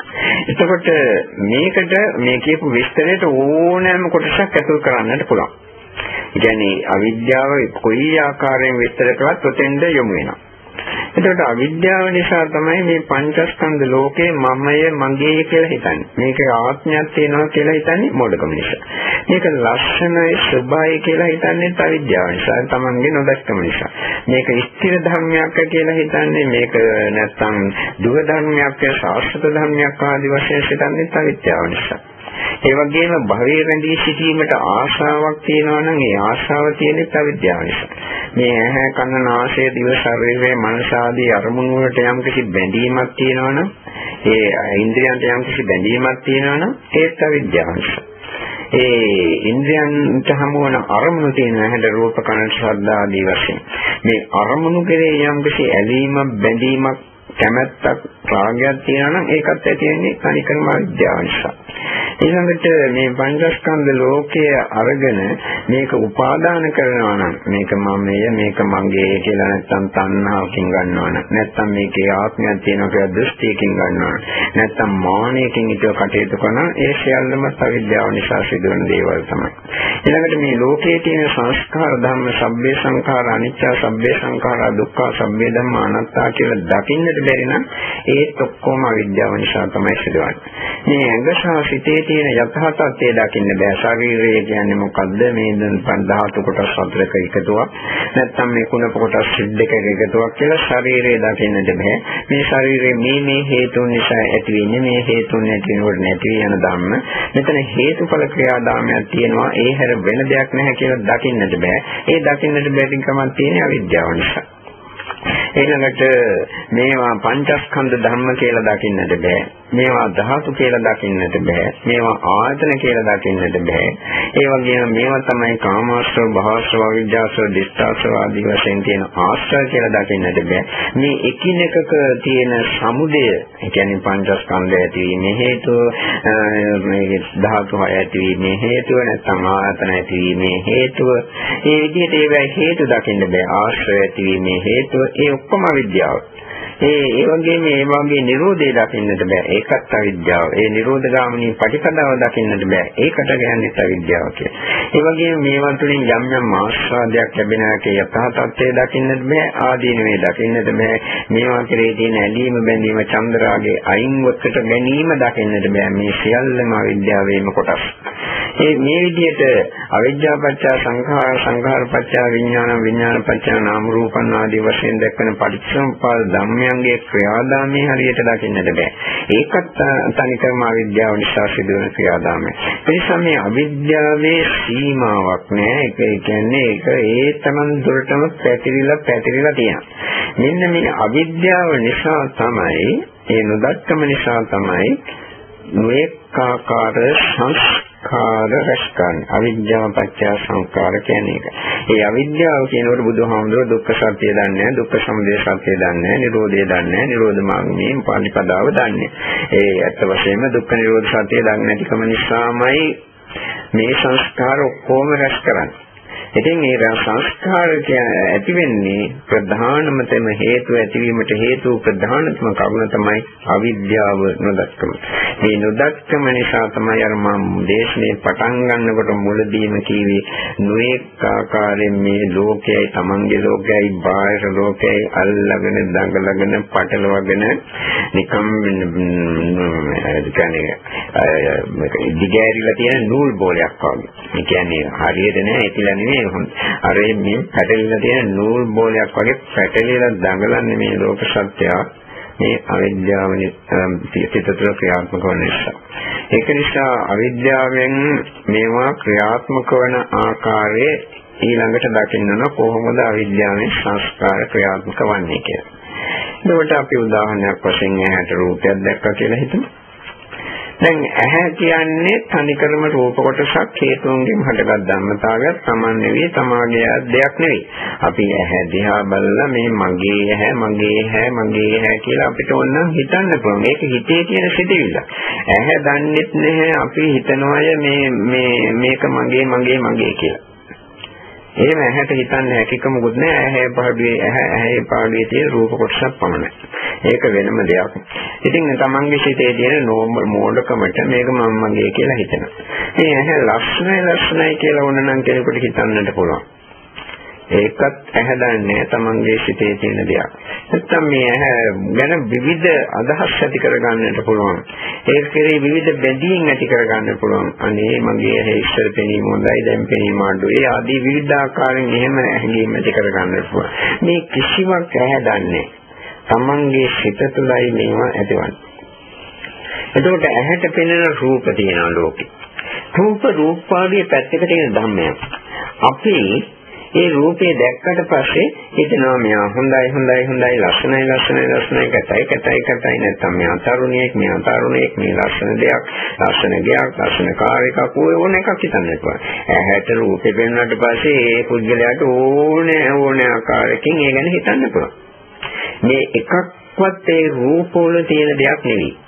එතකොට මේකට මේ කියපු විස්තරයට ඕනෑම කොටසක් ඇතුල් කරන්නට පුළුවන්. ඒ කියන්නේ අවිද්‍යාව කොයි ආකාරයෙන් විස්තර කළත් ඔතෙන්ද යොමු වෙනවා. එතකොට අවිද්‍යාව නිසා තමයි මේ පංචස්කන්ධ ලෝකේ මමය මගේ කියලා හිතන්නේ. මේක ආත්මයක් තියෙනවා කියලා හිතන්නේ මොඩකම නිසා. මේක ලක්ෂණයි සුභයි කියලා හිතන්නේ අවිද්‍යාව නිසා. තමන්ගේ නොදැක්කම නිසා. මේක ස්ථිර ධර්මයක් කියලා හිතන්නේ මේක නැත්තම් දුර ධර්මයක්, ශාස්ත්‍ර ධර්මයක් ආදී වශයෙන් හිතන්නේ අවිද්‍යාව නිසා. ඒ වගේම භවයේ රැඳී සිටීමට ආශාවක් තියෙනවා නම් ඒ ආශාව තියෙන්නේ අවිද්‍යාව නිසා. මේ ඇහැ කන නාසය දිව ශරීරය මනස ආදී අරමුණු වලට යම් කිසි බැඳීමක් තියෙනවා නම් ඒ ඉන්ද්‍රියන්ට යම් කිසි බැඳීමක් තියෙනවා නම් ඒත් අවිද්‍යාව නිසා. ඒ ඉන්ද්‍රයන්ට හමුවන අරමුණු තියෙන ඇහැට රූප කන ශබ්ද ආදී වශයෙන් මේ අරමුණු කෙරේ යම් කිසි ඇලීමක් බැඳීමක් කැමැත්තක් රාගයක් තියෙනවා නම් ඒකත් ඇති වෙන්නේ කනිකර්ම විද්‍යාව නිසා. ඊළඟට මේ පංචස්කන්ධ ලෝකය අරගෙන මේක උපාදාන කරනවා නම් මේක මමය මේක මගේ කියලා නැත්තම් තණ්හාවකින් ගන්නවා නම් නැත්තම් මේකේ ආත්මයක් තියෙනවා කියලා දෘෂ්ටියකින් ගන්නවා නැත්තම් මානයකින් ඊට කටයුතු කරන ඒ සියල්ලම අවිද්‍යාව නිසා සිදුවන දේවල් තමයි. ඊළඟට මේ ලෝකයේ තියෙන සංස්කාර ධර්ම සබ්බේ සංඛාර අනිච්ච සබ්බේ සංඛාර දුක්ඛ සබ්බේ ධම්ම අනාත්තා කියලා දකින්නට බැරි නම් ඒත් ඔක්කොම අවිද්‍යාව නිසා තමයි සිදුවන්නේ. මේ ඇඟ සහ සිතේ තියෙන යථා තත්ත්වය දකින්න බෑ. ශරීරය කියන්නේ මොකද්ද? මේ ධාතු කොටස් හතරක එකතුවක්. නැත්නම් මේ කුණප කොටස් දෙකක එකතුවක් කියලා ශරීරය දකින්නට බෑ. මේ ශරීරය මේ මේ හේතුන් නිසා ඇති වෙන්නේ මේ හේතුන් නැති වෙනකොට නැති යන ධම්ම. මෙතන හේතුඵල ක්‍රියාදාමයක් තියෙනවා. ඒ හැර වෙන දෙයක් නැහැ කියලා දකින්නට බෑ. ඒ දකින්නට බැරි කමක් තියෙන අවිද්‍යාව නිසා. ඊළඟට මේවා පංචස්කන්ධ ධර්ම කියලා දකින්නට බෑ. මේවා ධාතු කියලා දකින්නට බෑ. මේවා ආයතන කියලා දකින්නට බෑ. ඒ වගේම මේවා තමයි කාමාශ්‍රව, භවශ්‍රව, විද්‍යාශ්‍රව, දිස්ත්‍රාශ්‍රව ආදී වශයෙන් තියෙන ආශ්‍රය කියලා දකින්නට බෑ. මේ එකිනෙකක තියෙන සමුදය, ඒ කියන්නේ පංචස්කන්ධය ඇතිවීමේ හේතුව, මේ ධාතු හය ඇතිවීමේ හේතුව, නැත්නම් ආයතන ඇතිවීමේ හේතුව, මේ විදිහට ඒවා හේතු දකින්න බෑ. ආශ්‍රය ඇතිවීමේ හේතුව ඒ ඔක්කොම විද්‍යාව. ඒ ඒ වගේම මේ වගේ Nirodhe දකින්නට බෑ. ඒකත් අවිද්‍යාව. ඒ Nirodha ගාමිනී පටිපදාව දකින්නට බෑ. ඒකට කියන්නේ අවිද්‍යාව කියලා. ඒ වගේම මේවා තුළින් යම් යම් ආස්වාදයක් ලැබෙනාකේ යථා තත්ත්වය දකින්නට බෑ. ආදීනවේ දකින්නට බෑ. මේවා කෙරේ තියෙන ඇලීම බැඳීම චන්ද්‍රාගේ අයින්වකට ගැනීම දකින්නට බෑ. මේ සියල්ලම අවිද්‍යාවේම කොටස්. ඒ මේ විදිහට අවිද්‍යාව පත්‍ය සංඛාර සංඛාර පත්‍ය විඥාන විඥාන පත්‍ය නාම රූපන් ආදී වශයෙන් දක්වන පටිච්චසමුප්පාද ධර්මයන්ගේ ක්‍රියාදාමයේ හරියට දකින්නට බෑ. ඒකත් තනිකරම අවිද්‍යාව නිසා සිදුවන ක්‍රියාදාමය. ඒ නිසා මේ අවිද්‍යාවේ සීමාවක් නෑ. ඒක කියන්නේ ඒක ඒ තමන් දුරටම පැතිරිලා පැතිරිලා තියෙනවා. මෙන්න මේ අවිද්‍යාව නිසා තමයි ඒ නොදක්කම නිසා තමයි නොඑකාකාර සංස්කාර රැස් කරන්නේ අවිද්‍යාව පත්‍ය සංස්කාර කියන්නේ ඒක. ඒ අවිද්‍යාව කියනකොට බුදුහාමුදුරුවෝ දුක්ඛ සත්‍ය දන්නේ නැහැ, දුක්ඛ සමුදය සත්‍ය දන්නේ නැහැ, නිරෝධය දන්නේ නැහැ, නිරෝධ මාර්ගයේ පාලිපදාව දන්නේ. ඒ ඇත්ත වශයෙන්ම දුක්ඛ නිරෝධ සත්‍ය දන්නේ නැතිකම නිසාමයි මේ සංස්කාර ඔක්කොම රැස් කරන්නේ. ඉතින් මේ සංස්කාර ඇති වෙන්නේ ප්‍රධානම තෙම හේතු ඇතිවීමට හේතු ප්‍රධානතම කරුණ තමයි අවිද්‍යාව නොදක්කම. මේ නොදක්කම නිසා තමයි අර මම දේශනේ පටන් ගන්නකොට මුලදීම කිව්වේ නොඑක ආකාරයෙන් මේ ලෝකයයි Tamange ලෝකයයි බාහිර ලෝකයයි අල්ලගෙන දඟලගෙන පටලවගෙන නිකම් කියන්නේ දිගෑරිලා තියෙන නූල් බෝලයක් වගේ. ඒ කියන්නේ හරියට නෑ ඒකලා නෙමෙයි අර මේ පැටලිලා තියෙන නූල් බෝලයක් වගේ පැටලිලා දඟලන්නේ මේ ලෝක සත්‍යය මේ අවිද්‍යාව සිත තුළ ක්‍රියාත්මක වන නිසා. ඒක නිසා අවිද්‍යාවෙන් මේවා ක්‍රියාත්මක වන ආකාරයේ ඊළඟට දකින්න කොහොමද අවිද්‍යාවෙන් සංස්කාර ක්‍රියාත්මක වන්නේ කියලා. එතකොට අපි උදාහරණයක් වශයෙන් ඇහැට රූපයක් දැක්කා කියලා හිතමු. දැන් ඇහැ කියන්නේ තනිකරම රූප කොටසක් හේතුන්ගෙන් හටගත් ධර්මතාවයක් Taman නෙවෙයි තමාගේ දෙයක් නෙවෙයි. අපි ඇහැ දිහා බලලා මේ මගේ ඇහැ මගේ ඇහැ මගේ ඇහැ කියලා අපිට ඕනනම් හිතන්න පුළුවන්. ඒක හිතේ තියෙන සිතිවිල්ල. ඇහැ දන්නෙත් නැහැ අපි හිතනවාය මේ මේ මේක මගේ මගේ මගේ කියලා. එහෙම ඇහැට හිතන්න හැකියකමකුත් නෑ ඇහැ පාඩුවේ ඇහැ ඇහැ පාඩුවේ තියෙන රූප කොටසක් පමණයි. ඒක වෙනම දෙයක්. ඉතින් තමන්ගේ සිතේ තියෙන නෝමල් මෝඩකමට මේක මම මගේ කියලා හිතනවා. මේ ඇහැ ලස්සනයි ලස්සනයි කියලා ඕන නම් කෙනෙකුට හිතන්නට පුළුවන්. ඒකත් ඇහැදන්නේ තමන්ගේ සිතේ තියෙන දෙයක්. නැත්තම් මේ ඇහැ ගැන විවිධ අදහස් ඇති කරගන්නට පුළුවන්. ඒක කෙරේ විවිධ බැඳීම් ඇති කරගන්න පුළුවන්. අනේ මගේ ඇහැ ඉස්සර පෙනීම හොඳයි දැන් පෙනීම අඩුයි. ආදී විවිධ ආකාරයෙන් එහෙම හැඟීම් ඇති කරගන්න පුළුවන්. මේ කිසිවක් ඇහැදන්නේ තමන්ගේ සිත තුළයි මේවා ඇතිවන්නේ. එතකොට ඇහැට පෙනෙන රූප තියෙනවා ලෝකේ. රූප රූපාවේ පැත්තකට තියෙන ධර්මයක්. අපි ඒ රූපේ දැක්කට පස්සේ හිතනවා මෙයා හොඳයි හොඳයි හොඳයි ලස්සනයි ලස්සනයි ලස්සනයි කතයි කතයි කතයි නැත්නම් මෙයා තරුණියෙක් මෙයා තරුණියෙක් මේ ලස්සන දෙයක් ලස්සන ගයක් ලස්සන කාර් එකක් ඕන එකක් හිතන්න එපා. ඇහැට රූපේ පෙන්වන්නට පස්සේ ඒ පුද්ගලයාට ඕනේ ඕනේ ආකාරයකින් ඒ ගැන හිතන්න පුළුවන්. මේ එකක්වත් ඒ රූපවල තියෙන දෙයක් නෙවෙයි.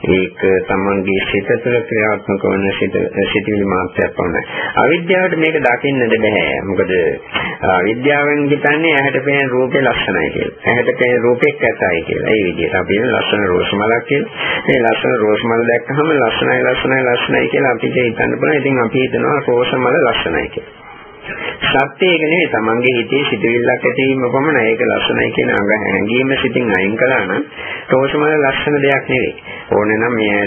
ඒක තමන්ගේ සිත තුළ ක්‍රියාත්මක වන සිත සිතිවිලි මාත්‍රයක් පමණයි. අවිද්‍යාවට මේක දකින්නද බෑ. මොකද අවිද්‍යාවෙන් හිතන්නේ ඇහැට පෙනෙන රූපේ ලස්සනයි කියලා. ඇහැට පෙනෙන රූපේ කැතයි කියලා. ඒ විදිහට අපි ලස්සන රෝස් මලක් කියලා. මේ ලස්සන රෝස් මල දැක්කහම ලස්සනයි ලස්සනයි ලස්සනයි කියලා අපිට හිතන්න පුළුවන්. ඉතින් අපි හිතනවා රෝස් මල ලස්සනයි කියලා. සත්‍ය ඒක නෙවෙයි තමන්ගේ හිතේ සිතුවිල්ලක් ඇතිවීම පමණයි. ඒක ලස්සනයි කියන හැඟීම සිතින් අයින් කළා නම් රෝසමල ලස්සන දෙයක් නෙවෙයි. ඕනේ නම් මේ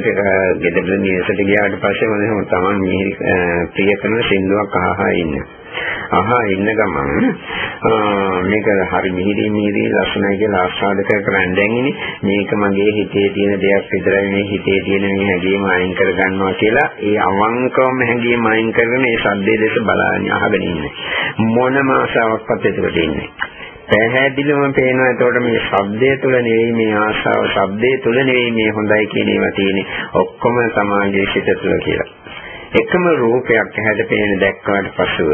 ගෙදර නිවසට ගියාට පස්සේ මොනවද තමන් මේ ප්‍රිය කරන සින්දුවක් අහහා ඉන්නේ. අහා ඉන්න ගමන් මේක හරි මිහිරි මිහිරි ලස්සනයි කියලා ආස්වාද කර කරන් දැන් මේක මගේ හිතේ තියෙන දෙයක් විතරයි මේ හිතේ තියෙන මේ හැඟීම අයින් කර ගන්නවා කියලා. ඒ අවංකවම හැඟීම අයින් කරගෙන ඒ සද්දේ දෙස බලාගෙන අහගෙන ඉන්නේ. මොනම ආසාවක්වත් එතකොට ඉන්නේ පැහැදිලිවම පේනවා එතකොට මේ ශබ්දය තුළ නෙවෙයි මේ ආශාව ශබ්දය තුළ නෙවෙයි මේ හොඳයි කියන ඒවා තියෙන්නේ. ඔක්කොම සමාජයේ සිට තුළ කියලා. එකම රූපයක් ඇහැට පේන දැක්කාට පසුව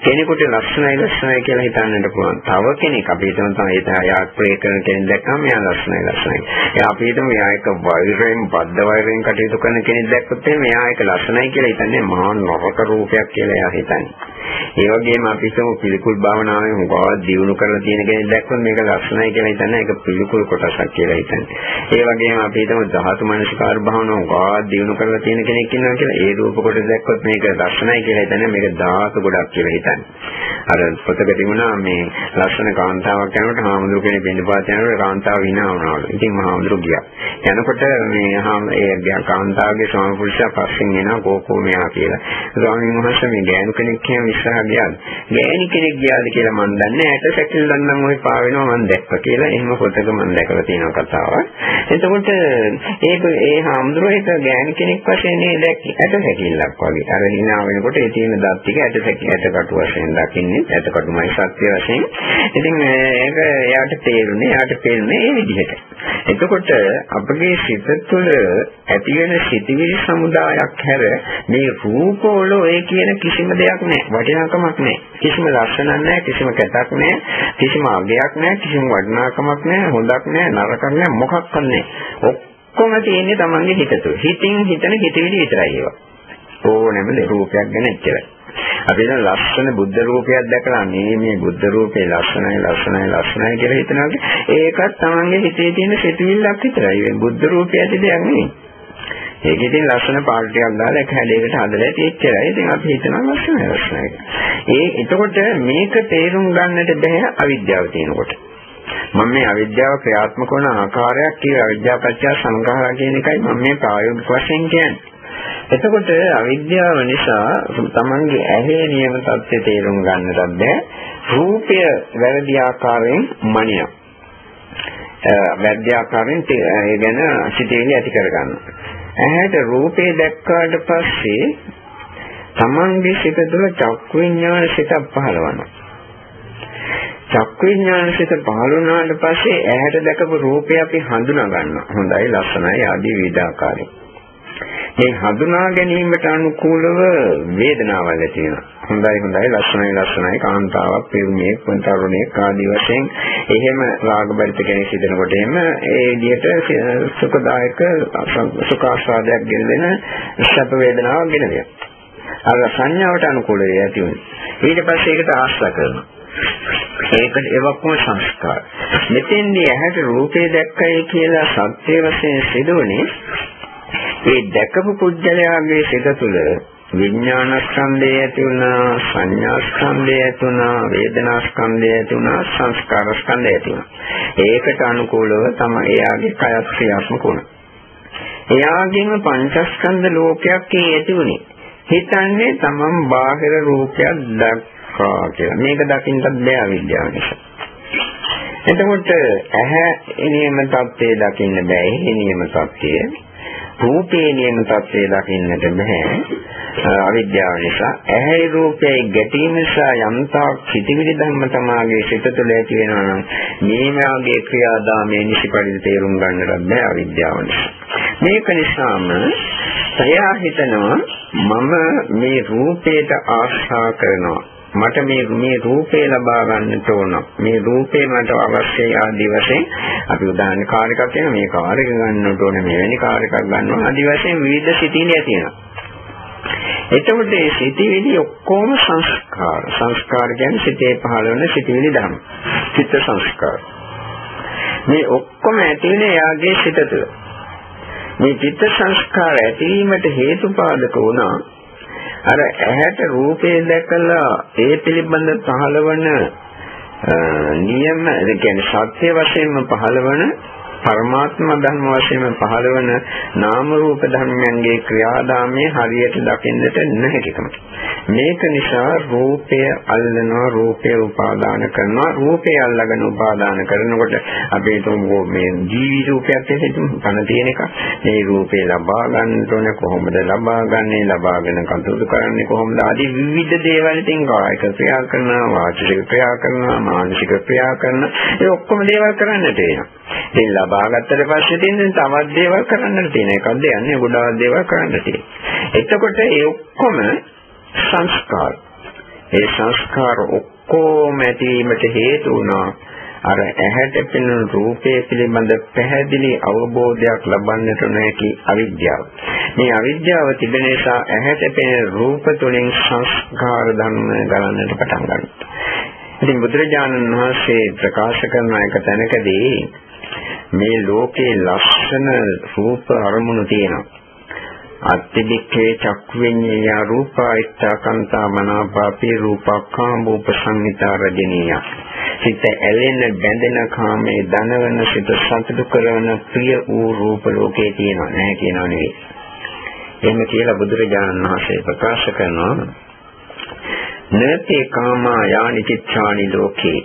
කෙනෙකුට ලස්සනයි ලස්සනයි කියලා හිතන්නට පුළුවන්. තව කෙනෙක් අපි හිතමු තමයි එයා ප්‍රේ කරන කෙනෙක් දැක්කම එයා ලස්සනයි ලස්සනයි. එයා අපි හිතමු එයා එක වෛරයෙන් බද්ධ වෛරයෙන් කටයුතු කරන කෙනෙක් දැක්කොත් එයා එක ලස්සනයි කියලා හිතන්නේ මහා නරක රූපයක් කියලා එයා හිතන්නේ. ඒ වගේම අපි හිතමු පිළිකුල් භාවනාවෙන් හුඟා දියුණු කරලා තියෙන කෙනෙක් දැක්කොත් මේක ලස්සනයි කියලා හිතන්නේ ඒක පිළිකුල් කොටසක් කියලා හිතන්නේ. ඒ වගේම අපි හිතමු ධාතු මනසිකාර භාවනාව හුඟා දියුණු කරලා තියෙන කෙනෙක් ඉන්නවා කියලා ඒ රූප කොට දැක්කොත් මේක ලස්සනයි කියලා හිතන්නේ මේක ධාතු ගොඩක් කියලා හිතන්නේ. අර පොතක තිබුණා මේ ලස්සන කාන්තාවක් යනකොට හාමුදුරු කෙනෙක් බින්දපාත යනකොට කාන්තාව hina වුණාලු. ඉතින් හාමුදුරු ගියා. යනකොට මේ හාම ඒ කාන්තාවගේ ස්වාමි පුරුෂයා පස්සෙන් එනවා කෝකෝ මෙහා කියලා. ස්වාමීන් වහන්සේ මේ ගෑනු කෙනෙක් කියන ඉස්සරහ ගියාද? ගෑණි කෙනෙක් ගියාද කියලා මන් දන්නේ නැහැ. ඇට සැකිල්ලන් නම් ওই පා වෙනවා මන් දැක්කා කියලා. එහෙම පොතක මන් දැකලා තියෙන කතාවක්. එතකොට ඒක ඒ හාමුදුරුවෝ ඒක ගෑණි කෙනෙක් වශයෙන් නේ දැක්කේ. ඇට සැකිල්ලක් වගේ. අර hina වෙනකොට ඒ තියෙන දත් ටික ඇට සැකිල්ල ඇට කටු වශයෙන් දකින්නේ. ඇට කටුමයි සත්‍ය වශයෙන්. ඉතින් ඒක එයාට තේරුනේ, එයාට තේරුනේ ඒ විදිහට. එතකොට අපගේ සිත තුළ ඇති වෙන සිතිවිලි සමුදායක් හැර මේ රූපවල ඔය කියන කිසිම දෙයක් නැහැ. වටිනාකමක් නැහැ. කිසිම ලක්ෂණක් නැහැ, කිසිම කැතක් නැහැ, කිසිම අගයක් නැහැ, කිසිම වටිනාකමක් නැහැ, හොඳක් නැහැ, නරකක් නැහැ, මොකක්වත් නැහැ. ඔක්කොම තියෙන්නේ Tamange හිත තුළ. හිතින් හිතන හිතවිලි විතරයි ඒවා. ඕනෑම රූපයක් ගැන එච්චරයි. අපි දැන් ලස්සන බුද්ධ රූපයක් දැකලා මේ මේ බුද්ධ රූපේ ලස්සනයි ලස්සනයි ලස්සනයි කියලා හිතනවා. ඒකත් Tamange හිතේ තියෙන සිතුවිල්ලක් විතරයි. බුද්ධ රූපය ඇති දෙයක් නෙවෙයි. ඒක ඉතින් ලස්සන පාට ටිකක් දාලා එක හැඩයකට හදලා තියෙච්චරයි. ඉතින් අපි හිතනවා ලස්සනයි ලස්සනයි. ඒ එතකොට මේක තේරුම් ගන්නට බෑ අවිද්‍යාව තියෙනකොට. මම මේ අවිද්‍යාව ක්‍රියාත්මක වන ආකාරයක් කියලා අවිද්‍යාව පත්‍ය සංඛාරා කියන එකයි මම මේ ප්‍රායෝගික වශයෙන් කියන්නේ. එතකොට අවිද්‍යාව නිසා තමන්ගේ ඇහි නියම தත්ත්වය තේරුම් ගන්නට බැහැ. රූපය වැරදි ආකාරයෙන් මනිනවා. වැරදි ආකාරයෙන් ඒ ගැන සිතේලි ඇති කරගන්නවා. ඇහැට රූපේ දැක්කාට පස්සේ තමන්ගේ සිත තුළ චක්කු විඥාන සිතක් පහළවනවා. චක්ක විඥානසිත පහළ වුණාට පස්සේ ඇහැට දැකපු රූපය අපි හඳුනා ගන්නවා. හොඳයි ලස්සනයි ආදී විවිධාකාරයි. මේ හඳුනා ගැනීමට අනුකූලව වේදනාවල් ඇති වෙනවා. හොඳයි හොඳයි ලස්සනයි ලස්සනයි කාන්තාවක් පිරුණේ තරුණියක් ආදී වශයෙන් එහෙම රාගබරිත කෙනෙක් සිදෙනකොට එහෙම ඒ විදිහට සුඛදායක සුඛාස්වාදයක් ගෙන දෙන සැප වේදනාවක් ගෙන දෙනවා. අර සංඥාවට අනුකූල වේ ඇති වෙනවා. ඊට පස්සේ ඒකට ආශ්‍රය කරනවා. ඒකට එවක්ම සංස්කාර. මෙතෙන්දී ඇහැට රූපේ දැක්කයි කියලා සත්‍ය වශයෙන් සිදුවන්නේ ඒ දැකපු පුජ්‍යලයාගේ සිත තුළ විඥාන ස්කන්ධය ඇති වුණා සංඥා ස්කන්ධය ඇති වුණා වේදනා ස්කන්ධය ඇති වුණා සංස්කාර ස්කන්ධය ඇති වුණා. ඒකට අනුකූලව තමයි එයාගේ කයත් ක්‍රියාත්මක වුණා. එයාගේම පංචස්කන්ධ ලෝකයක් ඇති වුණේ. හිතන්නේ තමන් බාහිර රූපයක් දැක්කා කියලා. මේක දකින්නත් බෑ අවිද්‍යාව නිසා. එතකොට ඇහැ එනියම தත්ත්වය දකින්න බෑ. එනියම தත්ත්වය රූපේ නියම තත්ත්වය දකින්නට බෑ අවිද්‍යාව නිසා. ඇහැයි රූපයයි ගැටීම නිසා යම්තාක් සිටිවිලි ධර්ම තමාගේ සිත තුළ ඇති වෙනවා නම් මේ මාගේ ක්‍රියාදාමයේ නිසිපරිදි තේරුම් ගන්නට බෑ අවිද්‍යාව නිසා. මේක නිසාම සයා හිතනවා මම මේ රූපයට ආශා කරනවා. මට මේ මේ රූපේ ලබා ගන්නට ඕන. මේ රූපේ මට අවශ්‍යයි ආදි වශයෙන් අපි උදාහරණ කාර් එකක් කියන මේ කාර් එක ගන්නට ඕනේ මෙවැනි කාර් එකක් ගන්නවා ආදි වශයෙන් විවිධ සිතිවිලි තියෙනවා. එතකොට මේ සිතිවිලි ඔක්කොම සංස්කාර. සංස්කාර කියන්නේ සිතේ පහළ වෙන සිතිවිලි ධර්ම. චිත්ත සංස්කාර. මේ ඔක්කොම ඇති වෙන්නේ යාගේ සිත තුළ. මේ චිත්ත සංස්කාර ඇතිවීමට හේතුපාදක වුණා අර ඇහැට රූපේ දැකලා ඒ පිළිබඳ පහළවන නියම ඒ කියන්නේ සත්‍ය වශයෙන්ම පහළවන පරමාත්ම ධර්ම වශයෙන් පහළවන නාම රූප ධර්මයන්ගේ ක්‍රියාදාමයේ හරියට දකින්නට නැහැකම. මේක නිසා රූපය අල්ලනවා රූපය උපාදාන කරනවා රූපය අල්ලගෙන උපාදාන කරනකොට අපි හිතමු මේ ජීවි රූපයක් හිතමු පණ තියෙන එක. මේ රූපේ ලබා ගන්න ඕනේ කොහොමද ලබා ගන්නේ ලබාගෙන කටයුතු කරන්නේ කොහොමද ආදී විවිධ දේවල් ඉතින් කායික ක්‍රියා කරනවා වාචික ක්‍රියා කරනවා මානසික ක්‍රියා කරනවා ඒ ඔක්කොම දේවල් කරන්නට වෙනවා. ඉතින් ලබා ගත්තට පස්සේ තියෙන තවත් දේවල් කරන්නට තියෙන එකක්ද යන්නේ ගොඩාක් දේවල් කරන්නට තියෙන. එතකොට ඒ ඔක්කොම සංස්කාර. ඒ සංස්කාර ඔක්කොම ඇතිවීමට හේතු වුණා අර ඇහැට පෙනෙන රූපයේ පිළිබඳ පැහැදිලි අවබෝධයක් ලබන්නට නොහැකි අවිද්‍යාව. මේ අවිද්‍යාව තිබෙන නිසා ඇහැට පෙනෙන රූප තුලින් සංස්කාර ධර්ම ගලන්නට පටන් ගන්නවා. ඉතින් බුදුරජාණන් වහන්සේ ප්‍රකාශ කරන එක තැනකදී මේ ලෝකේ ලක්ෂණ රූප අරමුණු තියෙනවා. අත්තිදික්ඛේ චක්ඛුඤ්ඤය රූපායිත්තා කන්තා මනාපාපේ රූපක්ඛාම උපසංහිතා රජනීය. සිත ඇලෙන බැඳෙන කාමයේ දනවන සිත සතුටු කරන ප්‍රිය වූ රූප ලෝකේ තියෙනවා නෑ කියනවා නෙවෙයි. එහෙම කියලා බුදුරජාණන් වහන්සේ ප්‍රකාශ කරනවා. නතේ කාමා යානි චිත්තානි ලෝකේ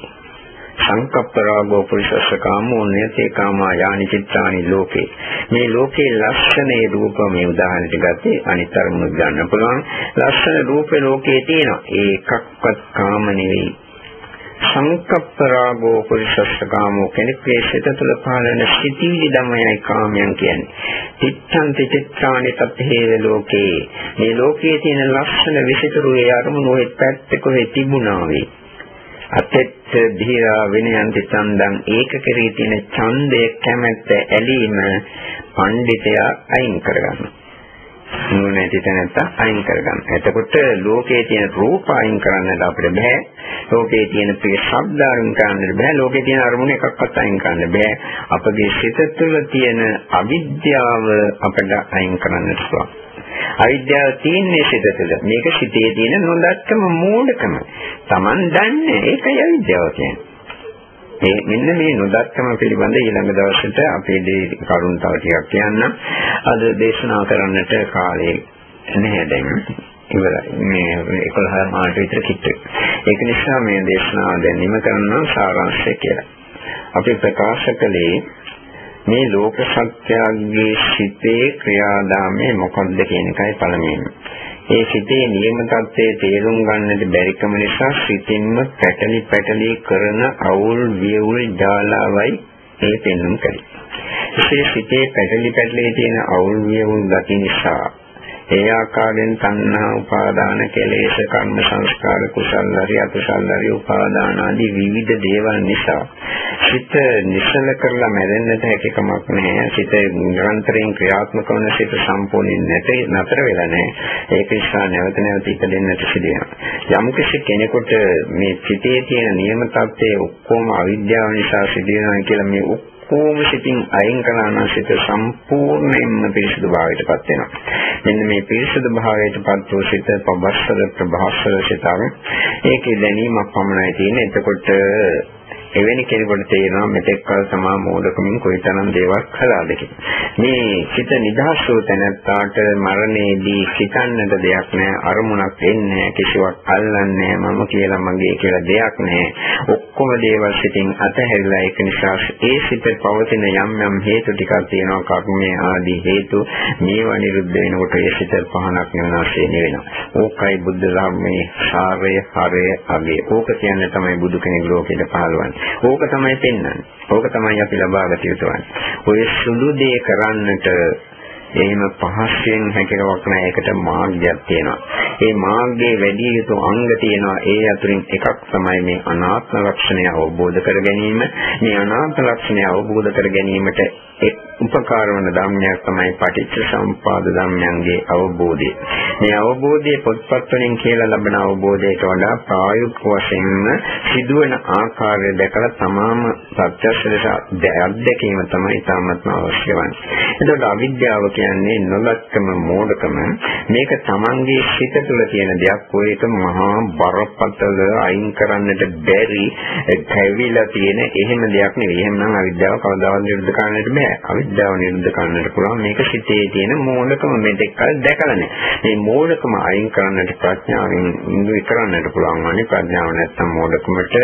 සංකප්ප රාගෝ පුරිසස්ස කාමෝ නේතේ කාමා යානි චිත්තානි ලෝකේ. මේ ලෝකේ ලක්ෂණේ රූප මේ උදාහරණයක් ගත්තේ අනිත් අරමුණු ගන්න පුළුවන්. ලක්ෂණ රූපේ ලෝකේ තියෙනවා. ඒකක්වත් කාම නෙවෙයි. සංකප්ප රාගෝ පුරිසස්ස කාමෝ කෙනෙක්ගේ සිත තුළ පාලන සිටිවිලි ධමයයි කාමයන් කියන්නේ. තිත්තන්ති චිත්තානි තත්හේව ලෝකේ. මේ ලෝකයේ තියෙන ලක්ෂණ විසිතුරු ඒ අරමුණු ඔය පැත්තක වෙ තිබුණා වේ. අතෙත් ධීරා විනයන්ති චන්දං ඒක කෙරෙහි තියෙන ඡන්දය කැමැත්ත ඇලීම පඬිතයා අයින් කරගන්නවා. නුවණැති තැනත්ත අයින් කරගන්න. එතකොට ලෝකයේ තියෙන රූප අයින් කරන්නට අපිට බෑ. ලෝකයේ තියෙන ප්‍රිය ශබ්ද අයින් කරන්නට බෑ. ලෝකයේ තියෙන අරමුණු එකක්වත් අයින් කරන්න බෑ. අපගේ සිත තුළ තියෙන අවිද්‍යාව අපිට අයින් කරන්නට පුළුවන්. අවිද්‍යාව තියෙන්නේ සිත තුළ. මේක සිතේ තියෙන නොදැක්කම මූඩකම. Taman දන්නේ ඒකයි අවිද්‍යාව කියන්නේ. මේ මෙන්න මේ නොදක්කම පිළිබඳ ඊළඟ දවසට අපේ දේ කරුණ තව ටිකක් කියන්න. අද දේශනා කරන්නට කාලය නැහැ දැන්. ඉවරයි. මේ 11 මාට විතර කිට්ටු. ඒක නිසා මේ දේශනාව දැන් නිම කරනවා සාරාංශය කියලා. අපි ප්‍රකාශ කළේ මේ ලෝක සත්‍යයේ සිටේ ක්‍රියාදාමයේ මොකක්ද කියන එකයි පළමුවෙන්. ඒ සිතේ නියම தත්ත්වයේ තේරුම් ගන්නට බැරිකම නිසා සිතින්ම පැටලි පැටලි කරන අවුල් වියුල් ජාලාවයි ඒ පෙන්වුම් කරන්නේ. ඒ සිතේ පැටලි පැටලි තියෙන අවුල් වියුල් ගති නිසා ඒ ආකාරයෙන් තණ්හා උපාදාන කෙලෙස් කර්ම සංස්කාර කුසල හරි අකුසල හරි උපාදාන ආදී විවිධ දේවල් නිසා සිත නිසල කරලා මැරෙන්නට හැකියාවක් නැහැ. සිත නිරන්තරයෙන් ක්‍රියාත්මක වන සිත සම්පූර්ණයෙන් නැතේ නතර වෙලා නැහැ. ඒක නිසා නැවත නැවත ඉපදෙන්නට සිදුවෙනවා යම් කෙනෙකුට මේ සිතේ තියෙන නියම තත්ත්වයේ ඔක්කොම අවිද්‍යාව නිසා සිදුවෙනවා කියලා මේ ඔක්කොම සිතින් අයින් කළා නම් සිත සම්පූර්ණයෙන්ම පිරිසුදු භාවයට පත් වෙනවා. මෙන්න මේ පිරිසුදු භාවයට පත් වූ සිත පබස්සර ප්‍රභාස්වර සිතක්. ඒකේ දැනීමක් පමණයි තියෙන්නේ. එතකොට එවැනි කෙනෙකුට තේරෙනවා මෙතෙක් කල තමා මෝඩකමින් කොයිතරම් දේවල් කළාද මේ සිත නිදහස් වූ තැනැත්තාට මරණයේදී සිතන්නට දෙයක් නැහැ අරමුණක් එන්නේ කිසිවක් අල්ලන්නේ මම කියලා මගේ කියලා දෙයක් නැහැ. ඔක්කොම දේවල් සිතින් අතහැරිලා ඒක නිසා ඒ සිත පවතින යම් යම් හේතු ටිකක් තියෙනවා කර්මයේ ආදී හේතු මේවා නිරුද්ධ වෙනකොට ඒ සිත පහනක් වෙනවාසේ නෙවෙනවා. ඕකයි බුද්ධ ධර්මයේ සාරය හරය අගේ ඕක කියන්නේ තමයි බුදු කෙනෙක් ලෝකෙට පහළවන්නේ ඕක තමයි පෙන්වන්නේ. ඕක තමයි අපි ලබාගත යුතු වන්නේ. ඔය සුළු දේ කරන්නට එහෙම පහසෙන් හැකියාවක් නැහැ. ඒකට මාර්ගයක් තියෙනවා. ඒ මාර්ගයේ වැඩි යුතු අංග තියෙනවා. ඒ අතුරින් එකක් තමයි මේ අනාත්ම ලක්ෂණය අවබෝධ කර ගැනීම. මේ අනාත්ම ලක්ෂණය අවබෝධ කර ගැනීමට එක් උපකාර වන ධර්මයක් තමයි පටිච්ච සම්පාද ධර්මයන්ගේ අවබෝධය. මේ අවබෝධයේ පොත්පත් වලින් කියලා ලබන අවබෝධයට වඩා ප්‍රායෝගික වශයෙන්ම සිදුවන ආකාරය දැකලා තමාම ප්‍රත්‍යක්ෂ ලෙස අත්දැකීම තමයි තාමත්ම අවශ්‍ය වන්නේ. එතකොට අවිද්‍යාව කියන්නේ නොලක්කම මෝඩකම මේක තමන්ගේ සිත තුළ තියෙන දෙයක් ඔය එක මහා බරපතල අයින් කරන්නට බැරි කැවිලා තියෙන එහෙම දෙයක් නෙවෙයි. එහෙමනම් අවිද්‍යාව කවදාවත් නිරුද්ධ කරන්නට බෑ. අවිද්‍යාව නිරුද්ධ කරන්නට පුළුවන් මේක සිතේ තියෙන මෝඩකම මෙතෙක් කල දැකලා නැහැ. මේ මෝඩකම අයින් කරන්නට ප්‍රඥාවෙන් ඉඳි කරන්නට පුළුවන් වනේ ප්‍රඥාව නැත්තම් මෝඩකමට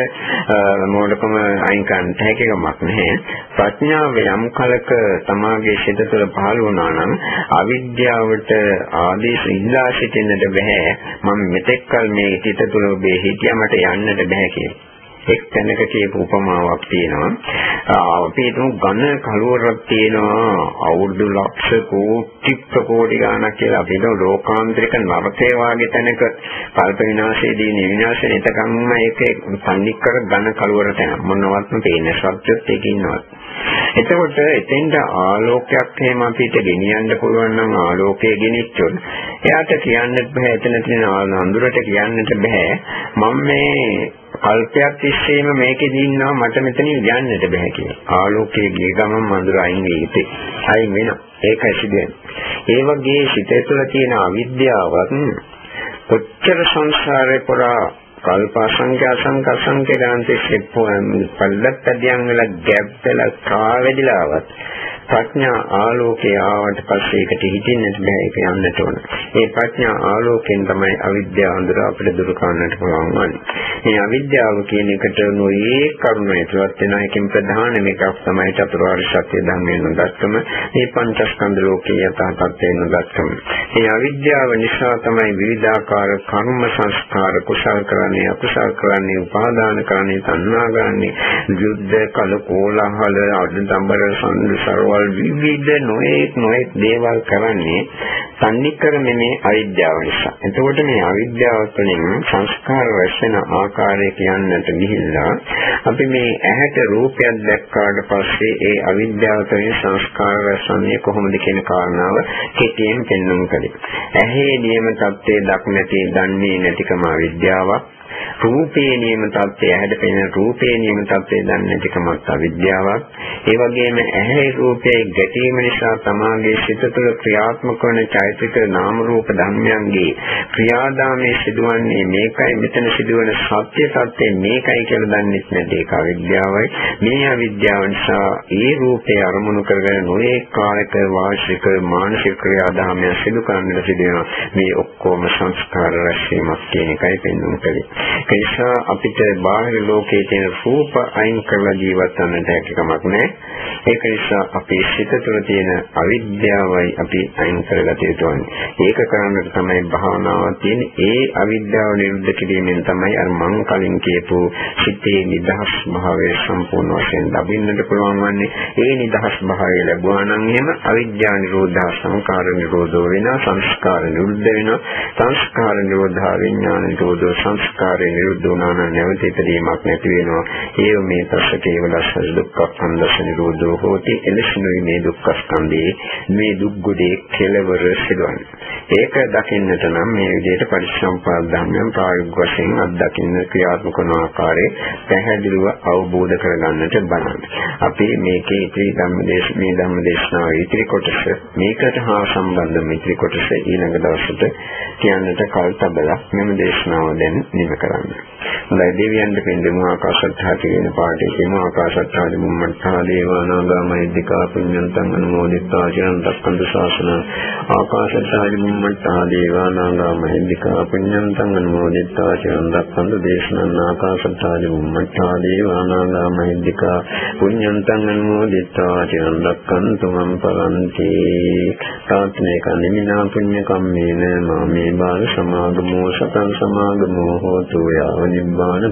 මෝඩකම අයින් කරන්නට හැකියාවක් නැහැ. ප්‍රඥාව යම් කලක තමාගේ සිත තුළ පහළ වුණා නම් අවිද්‍යාවට ආදේශ ඉල්ලා සිටින්නට බෑ. මම මෙතෙක් කල මේ සිත තුළ ඔබේ හිතියා මට යන්නට බෑ කියලා. එක් තැනක කියපු උපමාවක් තියෙනවා. අපි හිතමු ඝන කළුවරක් තියෙනවා. අවුරුදු ලක්ෂ කෝටි ප්‍රකෝටි ගණක් කියලා. අපි හිතමු ලෝකාන්තරික නරකේ වාගේ තැනක කල්ප විනාශයේදී නිවිනාශයෙන් එතකම්ම ඒකේ සම්නික්කර ඝන කළුවර තැන. මොනවත්ම පේන්නේ සත්‍යත් ඒක ඉන්නවා. එතකොට එතෙන්ට ආලෝකයක් එහෙම අපිට ගෙනියන්න පුළුවන් නම් ආලෝකය ගෙනිච්චොත් එයාට කියන්නත් බෑ. එතන තියෙන අඳුරට කියන්නට බෑ. මම මේ කල්පයක් තිස්සේම මේකෙදී ඉන්නවා මට මෙතනින් යන්නට බෑ කියලා. ආලෝකයේ ගිය ගමන් මඳුර අයින් වෙයි. අයින් වෙනවා. ඒකයි සිදුවෙන්නේ. ඒ වගේ සිතේ තුළ තියෙන අවිද්‍යාවත් කොච්චර සංසාරේ පුරා කල්ප අසංඛ්‍ය අසංඛ අසංඛ්‍ය ගාන්තේ පල්ලත්තදියන් වල ගැප් වෙලා කාවැදිලාවත් ප්‍රඥා ආලෝකයේ ආවට පස්සේ ඒකට හිටින්නට බෑ ඒක යන්නට ඕන. මේ ප්‍රඥා ආලෝකයෙන් තමයි අවිද්‍යාව අඳුර අපිට දුරු කරන්නට පුළුවන් වන්නේ. මේ අවිද්‍යාව කියන එකට නොයේ කරුණ ඇතුළත් වෙන එකකින් ප්‍රධානම එකක් තමයි චතුරාර්ය සත්‍ය ධර්මයෙන් නොදක්කම මේ පංචස්කන්ධ ලෝකයේ යථා තත්ත්වයෙන් නොදක්කම. මේ අවිද්‍යාව නිසා තමයි විවිධාකාර කර්ම සංස්කාර කුසල් කරන්නේ අකුසල් කරන්නේ උපාදාන කරන්නේ තණ්හා කරන්නේ යුද්ධ කල කෝලහල අඩදම්බර සම්දු සරව දේවල් විවිධ නොයෙක් නොයෙක් දේවල් කරන්නේ සම්නික්‍රමනේ අවිද්‍යාව නිසා. එතකොට මේ අවිද්‍යාව තුළින් සංස්කාර රැස් වෙන ආකාරය කියන්නට ගිහිල්ලා අපි මේ ඇහැට රූපයක් දැක්කාට පස්සේ ඒ අවිද්‍යාව තුළින් සංස්කාර රැස්වන්නේ කොහොමද කියන කාරණාව කෙටියෙන් පෙන්වන්න කලින්. ඇහි නියම தත්ත්වයේ දක්නැති දන්නේ නැතිකම අවිද්‍යාවක්. රූපේ නියම தත්ත්වය ඇහැට පෙනෙන රූපේ නියම தත්ත්වය දන්නේ නැතිකමත් අවිද්‍යාවක්. ඒ වගේම ඇහැ රූපයේ ගැටීම නිසා තමාගේ සිත තුළ ක්‍රියාත්මක වන චෛතසික නාම රූප ධර්මයන්ගේ ක්‍රියාදාමයේ සිදුවන්නේ මේකයි මෙතන සිදුවන සත්‍ය தත්ත්වය මේකයි කියලා දන්නේ නැති ඒක අවිද්‍යාවයි. මේ අවිද්‍යාව නිසා ඒ රූපේ අරමුණු කරගෙන නොයේ කායික වාචික මානසික ක්‍රියාදාමයන් සිදු කරන්නට සිදු වෙනවා. මේ ඔක්කොම සංස්කාර රැස්වීමක් කියන එකයි පෙන්වන්නේ. ඒ නිසා අපිට බාහිර ලෝකයේ තියෙන රූප අයින් කරලා ජීවත් වෙන්නට හැකියාවක් නැහැ. ඒක නිසා අපේ සිත තුළ තියෙන අවිද්‍යාවයි අපි අයින් කරගත යුතුන්නේ. ඒක කරන්නට තමයි භාවනාවක් තියෙන්නේ. ඒ අවිද්‍යාව නිරුද්ධ කිරීමෙන් තමයි අර මං කලින් කියපු සිතේ නිදහස් භාවය සම්පූර්ණ වශයෙන් ලැබෙන්නට පුළුවන් වන්නේ. ඒ නිදහස් භාවය ලැබුවා නම් එහෙම අවිද්‍යා නිරෝධා සංකාර නිරෝධෝ වෙනවා සංස්කාර නිරුද්ධ වෙනවා සංස්කාර නිරෝධා විඥාන නිරෝධෝ සංස්කාරේ නිරුද්ධ වුණා නම් නැවත ඉදීමක් නැති වෙනවා. ඒ මේ තස්ස කේවලස්ස දුක්ඛ සංදස නිරෝධෝ හෝති. එලෙසනුයි මේ දුක්ඛ ස්කන්ධේ මේ දුක් ගොඩේ කෙලවර සිදුවන්නේ. ඒක දකින්නට නම් මේ විදිහට පරිසම්පාද ධර්මයන් ප්‍රායෝගික වශයෙන් අත්දකින්න ක්‍රියාත්මක කරන ආකාරය පැහැදිලිව අවබෝධ කරගන්නට බලන්න. අපි මේකේ ඉතිරි ධම්මදේශ මේ ධම්මදේශනාවේ ඉතිරි කොටස මේකට හා සම්බන්ධ මිත්‍රි කොටස ඊළඟ දවසට කියන්නට කල් තබලා මෙම දේශනාව දැන් නිම කරන්න. හොඳයි දෙවියන්ට පින් දෙමු ආකාශත්හාති වෙන පාඩේ දෙමු ආකාශත්හාති මුම්මත්තා දේවානාගාමයි දිකා පුඤ්ඤන්තං අනුමෝදිත්වා චිරන් දක්කන්තු ශාසන. ආකාශත්හාති මුම්මත්තා දේවානාගාමයි දිකා පුඤ්ඤන්තං අනුමෝදිත්වා චිරන් දක්කන්තු දේශනං ආකාශත්හාති මුම්මත්තා දේවානාගාමයි දිකා පුඤ්ඤන්තං අනුමෝදිත්වා චිරන් දක්කන්තු මම් පරන්ති තාත්මේක නිමිනා පුඤ්ඤ කම්මේන මාමේ බාල සමාගමෝ සතං සමාගමෝ හෝතු. යාව නිබ්බාන